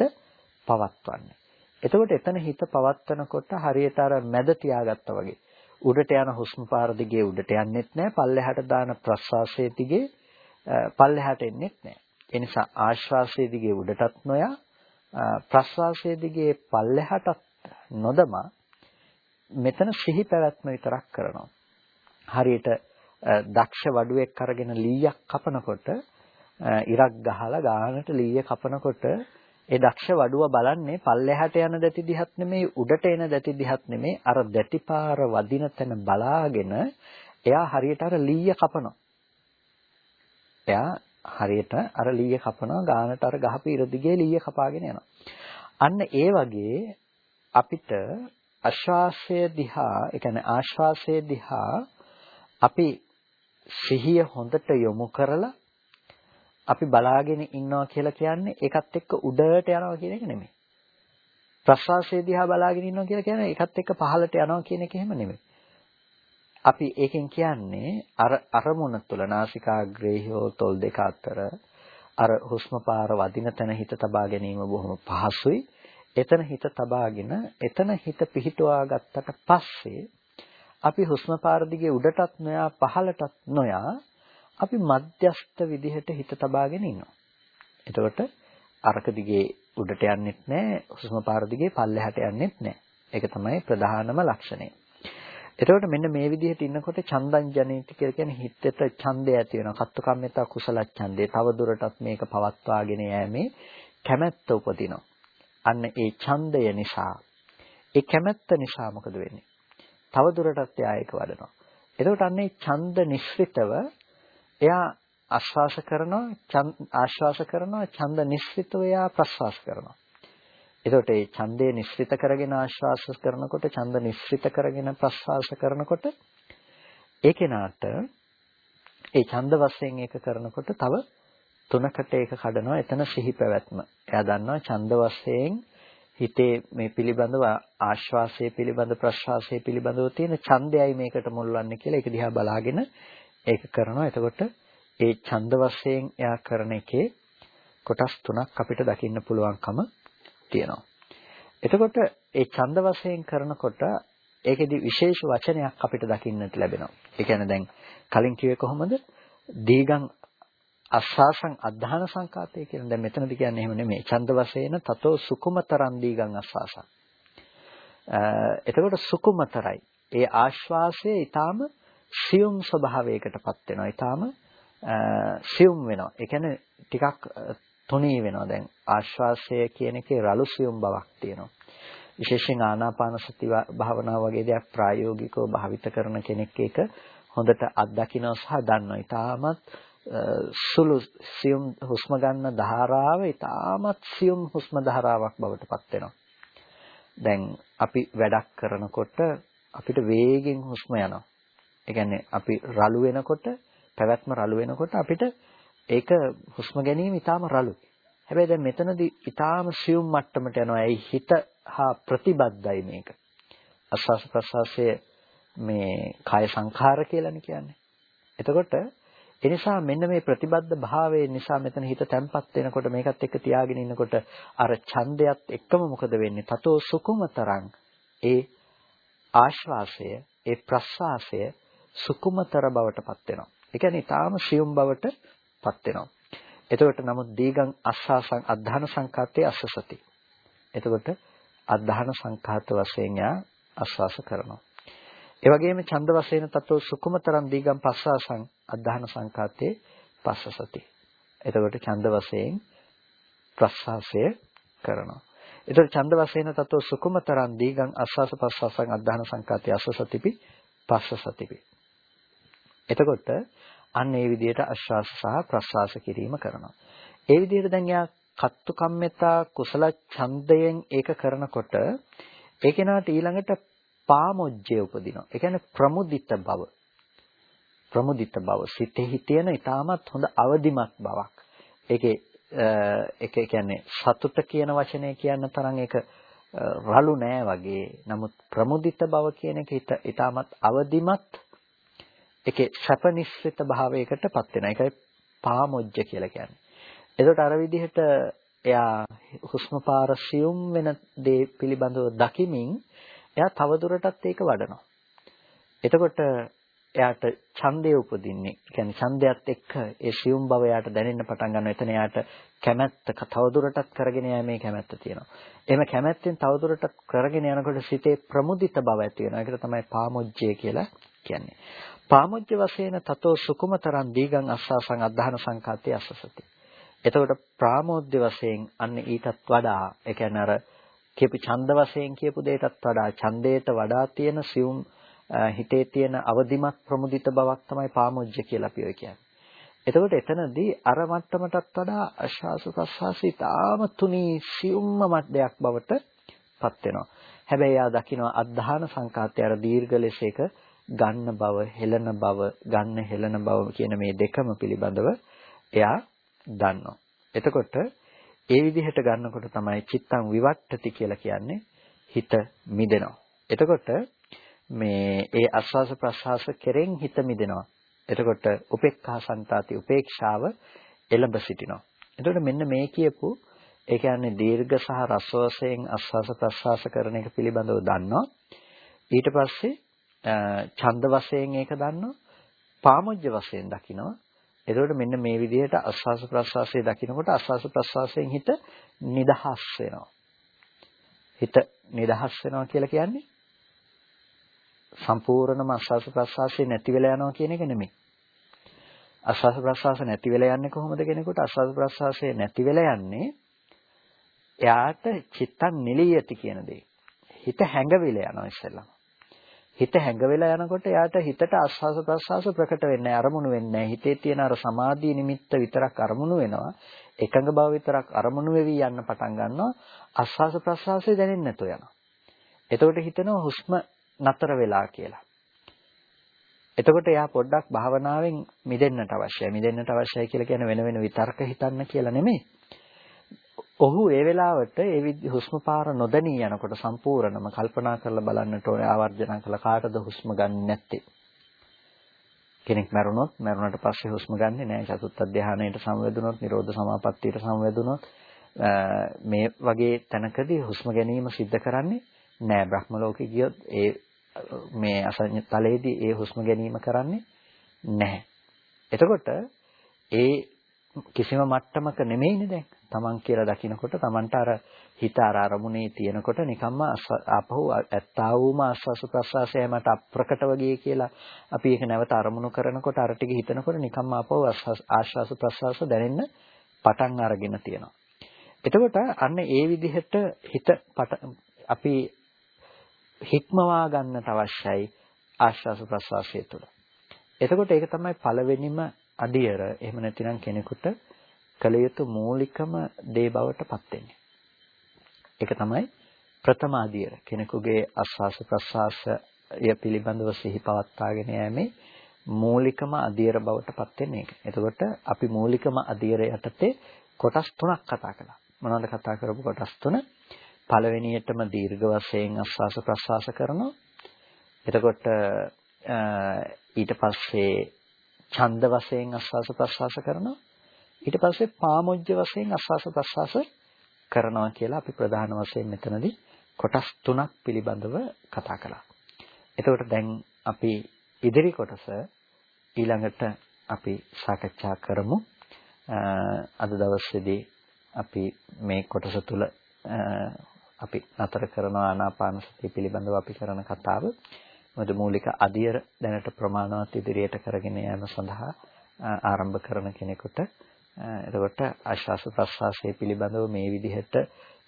පවත්වන්නේ. එතකොට එතන හිත පවත්වනකොට හරියට අර මැද තියාගත්තා වගේ. උඩට යන හුස්ම පාර දිගේ උඩට යන්නෙත් නැහැ. පල්ලෙහාට දාන ප්‍රශ්වාසයේ දිගේ පල්ලෙහාට එන්නෙත් නැහැ. ඒ නිසා ආශ්වාසයේ දිගේ උඩටත් නොයා ප්‍රශ්වාසයේ දිගේ පල්ලෙහාටත් නොදමා මෙතන සිහි පැවැත්ම විතරක් කරනවා. හරියට දක්ෂ වඩුවෙක් අරගෙන ලීයක් කපනකොට ඉරක් ගහලා ගානට ලීය කපනකොට ඒ දක්ෂ වඩුව බලන්නේ පල්ලෙහාට යන දැටි දිහත් නෙමෙයි උඩට එන දැටි දිහත් නෙමෙයි අර දැටිපාර වදින තැන බලාගෙන එයා හරියට අර ලීය කපනවා. එයා හරියට අර ලීය කපනවා ගානට අර ගහපු ඉර දිගේ ලීය කපාගෙන යනවා. අන්න ඒ වගේ අපිට ආශ්වාසය දිහා, ඒ කියන්නේ ආශ්වාසය දිහා අපි සිහිය හොඳට යොමු කරලා අපි බලාගෙන ඉන්නවා කියලා කියන්නේ ඒකත් එක්ක උඩට යනවා කියන එක නෙමෙයි. ප්‍රශ්වාසය දිහා බලාගෙන ඉන්නවා කියලා කියන්නේ ඒකත් එක්ක පහළට යනවා කියන එක එහෙම නෙමෙයි. අපි ඒකෙන් කියන්නේ අර අරමුණ තුළ නාසිකාග්‍රේහි හෝ තොල් දෙක අතර අර හුස්ම පාර වදින තැන හිත තබා ගැනීම බොහොම පහසුයි. එතන හිත තබාගෙන එතන හිත පිහිටුවා ගත්තට පස්සේ අපි හුස්ම පාර දිගේ උඩටත් නොයා පහළටත් නොයා අපි මධ්‍යස්ත විදිහට හිත තබාගෙන ඉන්නවා. එතකොට අරක දිගේ උඩට යන්නෙත් නැහැ, හුස්ම පාර දිගේ පල්ලෙහාට යන්නෙත් නැහැ. ඒක තමයි ප්‍රධානම ලක්ෂණය. එතකොට මෙන්න මේ විදිහට ඉන්නකොට චන්දං ජනේති කියලා කියන්නේ හිතට ඡන්දය ඇති වෙනවා. කත්තු කම්මිතා කුසල ඡන්දේ. තව දුරටත් මේක පවත්වාගෙන යෑමේ කැමැත්ත උපදිනවා. අන්න ඒ ඡන්දය නිසා ඒ කැමැත්ත නිසා මොකද වෙන්නේ? තව දුරටත් එයා ඒක වඩනවා. එතකොට අන්න ඒ ඡන්ද නිශ්චිතව එයා ආශ්වාස කරනවා ආශ්වාස කරනවා ඡන්ද නිස්සිතව එයා ප්‍රශ්වාස කරනවා. එතකොට මේ ඡන්දේ නිස්සිත කරගෙන ආශ්වාස කරනකොට ඡන්ද නිස්සිත කරගෙන ප්‍රශ්වාස කරනකොට ඒ කෙනාට ඒ ඡන්ද වශයෙන් ඒක කරනකොට තව තුනකට ඒක කඩනවා එතන සිහි පැවැත්ම. එයා දන්නවා ඡන්ද වශයෙන් හිතේ මේ පිළිබඳව ආශ්වාසය පිළිබඳ ප්‍රශ්වාසය පිළිබඳව තියෙන ඡන්දයයි මේකට මුල්වන්නේ කියලා ඒක දිහා බලාගෙන ඒක කරනවා. එතකොට ඒ ඡන්ද වශයෙන් එයා කරන එකේ කොටස් තුනක් අපිට දකින්න පුළුවන්කම තියෙනවා. එතකොට ඒ ඡන්ද වශයෙන් කරනකොට ඒකෙදි විශේෂ වචනයක් අපිට දකින්නට ලැබෙනවා. ඒ කියන්නේ දැන් කලින් කිව්වේ කොහොමද? දීගං අස්සාසං අධධාන සංකාතය කියන දැන් මෙතනදි කියන්නේ එහෙම නෙමෙයි. ඡන්ද වශයෙන් තතෝ සුකුමතරං දීගං අස්සාසං. එතකොට සුකුමතරයි. ඒ ආශ්වාසය ඊටාම සියුම් ස්වභාවයකටපත් වෙනවා. ඊටාම සියුම් වෙනවා. ඒ කියන්නේ ටිකක් තුනී වෙනවා. දැන් ආශ්වාසය කියන එකේ රළු සියුම් බවක් තියෙනවා. විශේෂයෙන් ආනාපාන සති භාවනාව වගේ දෙයක් ප්‍රායෝගිකව භාවිත කරන කෙනෙක් ඒක හොඳට අත්දකිනවා සහ දන්නවා. ඊටමත් සුළු සියුම් හුස්ම ගන්න ධාරාව ඊටමත් සියුම් හුස්ම ධාරාවක් බවට පත් වෙනවා. දැන් අපි වැඩක් කරනකොට අපිට වේගෙන් හුස්ම යනවා. ඒ කියන්නේ අපි රළු වෙනකොට පැවැත්ම රළු වෙනකොට අපිට ඒක හුස්ම ගැනීම ඊටාම රළුයි. හැබැයි දැන් මෙතනදී ඊටාම සියුම් මට්ටමට යනවා. ඒ හිත හා ප්‍රතිබද්ධයි මේක. අස්වාස් ප්‍රස්වාසයේ මේ කාය සංඛාර කියලානේ කියන්නේ. එතකොට ඒ නිසා මෙන්න මේ ප්‍රතිබද්ධ භාවයේ නිසා මෙතන හිත තැම්පත් වෙනකොට මේකත් එක්ක තියාගෙන ඉන්නකොට අර ඡන්දයත් එක්කම මොකද වෙන්නේ? තතෝ සුකුමතරං ඒ ආශ්වාසය ඒ ප්‍රස්වාසය සුකුමතර බවට පත් වෙනවා. ඒ කියන්නේ ඊටාම සියුම් බවට පත් වෙනවා. එතකොට නමුත් දීගං අස්සාසං අධධාන සංකාතයේ අස්සසති. එතකොට අධධාන සංකාත වශයෙන් යා අස්වාස කරනවා. ඒ වගේම ඡන්ද වශයෙන් තතෝ සුකුමතරං දීගං පස්සාසං අධධාන සංකාතයේ පස්සසති. එතකොට ඡන්ද වශයෙන් ප්‍රස්වාසය කරනවා. එතකොට ඡන්ද වශයෙන් තතෝ සුකුමතරං දීගං අස්වාස පස්වාසං අධධාන සංකාතයේ අස්සසතිපි පස්සසතිපි. එතකොට අන්න ඒ විදිහට ආශ්වාස සහ ප්‍රශ්වාස කිරීම කරනවා. ඒ විදිහට දැන් යා කත්තු කම්මතා කුසල ඡන්දයෙන් ඒක කරනකොට ඒ කෙනාට ඊළඟට පාමොජ්ජය උපදිනවා. ඒ කියන්නේ ප්‍රමුදිත බව. ප්‍රමුදිත බව සිතෙහි තියෙන ඊටමත් හොඳ අවදිමත් බවක්. ඒකේ ඒක කියන්නේ සතුට කියන වචනේ කියන්න තරම් ඒක රළු නෑ වගේ. නමුත් ප්‍රමුදිත බව කියන එක ඊටමත් අවදිමත් ඒකේ සැප නිස්සිත භාවයකටපත් වෙනවා. ඒකයි පාමොජ්ජ කියලා කියන්නේ. එතකොට අර විදිහට එයා හුස්ම පාර සියුම් වෙන දේ පිළිබඳව දකිමින් එයා තවදුරටත් ඒක වඩනවා. එතකොට එයාට ඡන්දය උපදින්නේ. කියන්නේ ඡන්දයත් එක්ක ඒ සියුම් බව එයාට දැනෙන්න පටන් ගන්නවා. එතන එයාට කැමැත්ත තවදුරටත් කරගෙන යෑමේ කැමැත්ත තියෙනවා. එහෙම කැමැත්තෙන් තවදුරටත් කරගෙන යනකොට සිතේ ප්‍රමුදිත බව ඇති වෙනවා. ඒකට තමයි පාමොජ්ජය කියලා කියන්නේ. පාමුජ්‍ය වශයෙන් තතෝ සුකුමතරං දීගං අස්සාසං අධධාන සංකාතේ අස්සසති. එතකොට ප්‍රාමෝද්‍ය වශයෙන් අන්න ඊටත් වඩා ඒ කියන්නේ අර කියපු ඡන්ද වශයෙන් කියපු දෙයටත් වඩා ඡන්දයට වඩා තියෙන සියුම් හිතේ තියෙන අවදිමත් ප්‍රමුදිත බවක් තමයි පාමුජ්‍ය කියලා අපි ඔය කියන්නේ. එතකොට එතනදී අර මට්ටමටත් වඩා ආශාස ප්‍රසවාසී තාම තුනී සියුම්ම මට්ටයක් බවට පත් වෙනවා. හැබැයි ආ දකින්න අධධාන සංකාතය අර දීර්ඝ ලෙස එක ගන්න බව, හෙලන බව, ගන්න හෙලන බව කියන මේ දෙකම පිළිබඳව එයා දන්නවා. එතකොට ඒ විදිහට ගන්නකොට තමයි චිත්තං විවට්ටති කියලා කියන්නේ හිත මිදෙනවා. එතකොට මේ ඒ ආස්වාස ප්‍රසආස කෙරෙන් හිත මිදෙනවා. එතකොට උපේක්ඛා සන්තාති උපේක්ෂාව එළඹ සිටිනවා. එතකොට මෙන්න මේ කියපු ඒ කියන්නේ දීර්ඝ සහ රස වශයෙන් ආස්වාස ප්‍රසආස කරන එක පිළිබඳව දන්නවා. ඊට පස්සේ ඡන්ද වශයෙන් ඒක දන්නවා. පාමොජ්ජ වශයෙන් දකිනවා. එතකොට මෙන්න මේ විදිහට ආස්වාස ප්‍රස්වාසයේ දකිනකොට ආස්වාස ප්‍රස්වාසයෙන් හිත නිදහස් වෙනවා. හිත නිදහස් වෙනවා කියලා කියන්නේ සම්පූර්ණම ආස්වාස ප්‍රස්වාසයේ නැති වෙලා යනවා කියන එක නෙමෙයි. ආස්වාස ප්‍රස්වාස නැති වෙලා යන්නේ කොහොමද කෙනෙකුට ආස්වාස ප්‍රස්වාසයේ නැති වෙලා යන්නේ එයාට චිත්තං නිලියති කියන දේ. හිත හැඟවිලා යනවා ඉස්සෙල්ලා. හිත හැඟ වෙලා යනකොට එයාට හිතට ආස්වාස ප්‍රස්වාස ප්‍රකට වෙන්නේ අරමුණු වෙන්නේ හිතේ තියෙන අර සමාධිය නිමිත්ත විතරක් අරමුණු වෙනවා එකඟ බව විතරක් අරමුණු වෙවි යන්න පටන් ගන්නවා ආස්වාස ප්‍රස්වාසය දැනෙන්නේ නැතුව යනවා එතකොට හිතනවා හුස්ම නතර වෙලා කියලා. එතකොට එයා පොඩ්ඩක් භාවනාවෙන් මිදෙන්නට අවශ්‍යයි. මිදෙන්නට අවශ්‍යයි කියලා කියන වෙන වෙන විතර්ක හිතන්න කියලා නෙමෙයි. ඔහු ඒ වෙලාවට ඒ හුස්ම පාර නොදැනී යනකොට සම්පූර්ණම කල්පනා කරලා බලන්නට ඕනේ ආවර්ජන කළ කාටද හුස්ම ගන්න නැත්තේ. කෙනෙක් මැරුණොත් මැරුණට පස්සේ හුස්ම ගන්නෙ නැහැ. චතුත්ථ ධානයට සමවැදුනොත් නිරෝධ සමාපත්තියට සමවැදුනොත් මේ වගේ තැනකදී හුස්ම ගැනීම සිද්ධ කරන්නේ නැහැ. බ්‍රහ්ම ලෝකෙ ගියොත් ඒ මේ අසඤ්ඤ තලයේදී ඒ හුස්ම ගැනීම කරන්නේ නැහැ එතකොට ඒ කිසිම මට්ටමක නෙමෙයිනේ දැන් තමන් කියලා දකිනකොට තමන්ට අර හිත අර අරමුණේ තියෙනකොට නිකම්ම ආපහු ඇත්තා වූම ආස්වාස ප්‍රසවාසය මට අප්‍රකට වගේ කියලා අපි ඒක නැවත අරමුණු කරනකොට අර ටික හිතනකොට නිකම්ම ආපහු ආස්වාස ප්‍රසවාස දැනෙන්න පටන් අරගෙන තියෙනවා. එතකොට අන්න ඒ විදිහට හිත අපි හික්මවා ගන්නට අවශ්‍යයි ආස්වාස ප්‍රසවාසය තුළ. එතකොට ඒක තමයි පළවෙනිම අඩියර එහෙම නැතිනම් කෙනෙකුට කළ යුතු මූලිකම දේ බවට පත් වෙන්නේ. ඒක තමයි ප්‍රථම අධියර. කෙනෙකුගේ ආස්වාස ප්‍රස්වාසය පිළිබඳව සිහි පවත්වාගෙන යෑමේ මූලිකම අධියර බවට පත් වෙන්නේ ඒක. එතකොට අපි මූලිකම අධියර යටතේ කොටස් තුනක් කතා කළා. මොනවද කතා කරපු කොටස් තුන? පළවෙනියටම දීර්ඝ වශයෙන් ආස්වාස ප්‍රස්වාස කරනවා. එතකොට ඊට පස්සේ ඡන්ද වශයෙන් ආස්වාස ප්‍රස්වාස කරනවා. ඊට පස්සේ පාමොජ්ජ වශයෙන් ආස්වාස ප්‍රස්වාස කරනවා කියලා අපි ප්‍රධාන වශයෙන් මෙතනදී කොටස් තුනක් පිළිබඳව කතා කළා. එතකොට දැන් අපි ඉදිරි කොටස ඊළඟට අපි සාකච්ඡා කරමු. අද දවසේදී අපි මේ කොටස තුල අපි නතර කරන ආනාපාන සතිය පිළිබඳව අපි කරන කතාව. මොකද මූලික අධියර දැනට ප්‍රමාණවත් ඉදිරියට කරගෙන යාම සඳහා ආරම්භ කරන කෙනෙකුට එතකොට ආශ්වාස ප්‍රශ්වාසයේ පිළිබඳව මේ විදිහට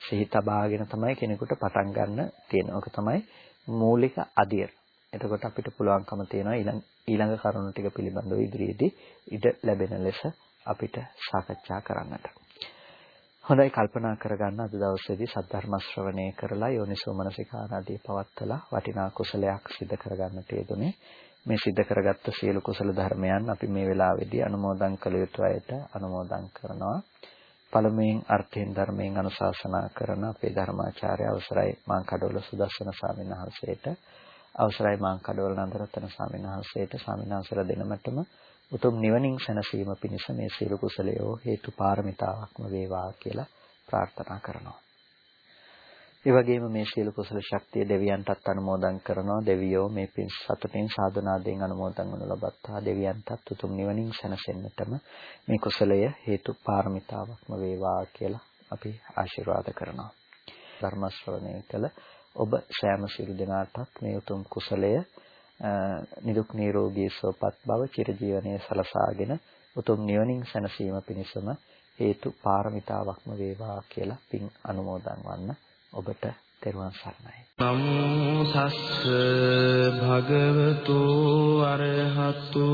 සිහි තබාගෙන තමයි කෙනෙකුට පටන් ගන්න තියෙන. ඕක තමයි මූලික අධියර. එතකොට අපිට පුළුවන්කම තියෙනවා ඊළඟ ඊළඟ කරුණු ටික පිළිබඳව ඉදිරියේදී ඉඩ ලැබෙන ලෙස අපිට සාකච්ඡා කරන්නට. හොඳයි කල්පනා කරගන්න අද දවසේදී සද්ධර්ම ශ්‍රවණය කරලා යෝනිසෝ මනසිකාරාදී පවත්තලා වටිනා කුසලයක් සිදු කරගන්නට යෙදුනේ. මේ සිද්ධ කරගත්ත සියලු කුසල ධර්මයන් අපි මේ වෙලාවේදී අනුමෝදන් කළ යුතු අයට අනුමෝදන් කරනවා. පළමුවෙන් අර්ථයෙන් ධර්මයෙන් අනුශාසනා කරන අපේ ධර්මාචාර්ය අවසරයි මාංකඩවල සුදස්සන ස්වාමීන් වහන්සේට අවසරයි මාංකඩවල නන්දරතන ස්වාමීන් වහන්සේට ස්වාමීන් වහන්සේලා දෙනමතම උතුම් නිවනින් සැනසීම පිණිස මේ සියලු කුසලයෝ හේතු පාරමිතාවක්ම වේවා කියලා ප්‍රාර්ථනා කරනවා. ඒ වගේම මේ සියලු කුසල ශක්තිය දෙවියන්ටත් අනුමෝදන් කරනවා. දෙවියෝ මේ පින් සතුටින් සාධනාවෙන් අනුමෝදන් වනු ලබත්තා. දෙවියන්ටත් උතුම් නිවනින් සැනසෙන්නටම මේ කුසලය හේතු පාරමිතාවක්ම වේවා කියලා අපි ආශිර්වාද කරනවා. ධර්ම ශ්‍රවණය කළ ඔබ සෑම සියලු දෙනාටත් මේ උතුම් කුසලය නිදුක් නිරෝගී සුවපත් බව චිරජීවනයේ සලසාගෙන උතුම් නිවනින් සැනසීම පිණිසම හේතු පාරමිතාවක්ම වේවා කියලා පින් අනුමෝදන් වන්න ඔබට තෙරුවන් සරණයි. නමෝ සස්ස භගවතු අරහතු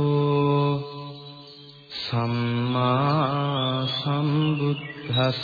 සම්මා සම්බුද්දස්ස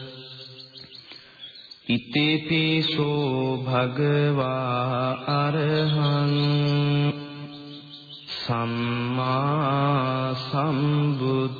ඉතේපිසෝ භගවා අරහං සම්මා සම්බුද්ධෝ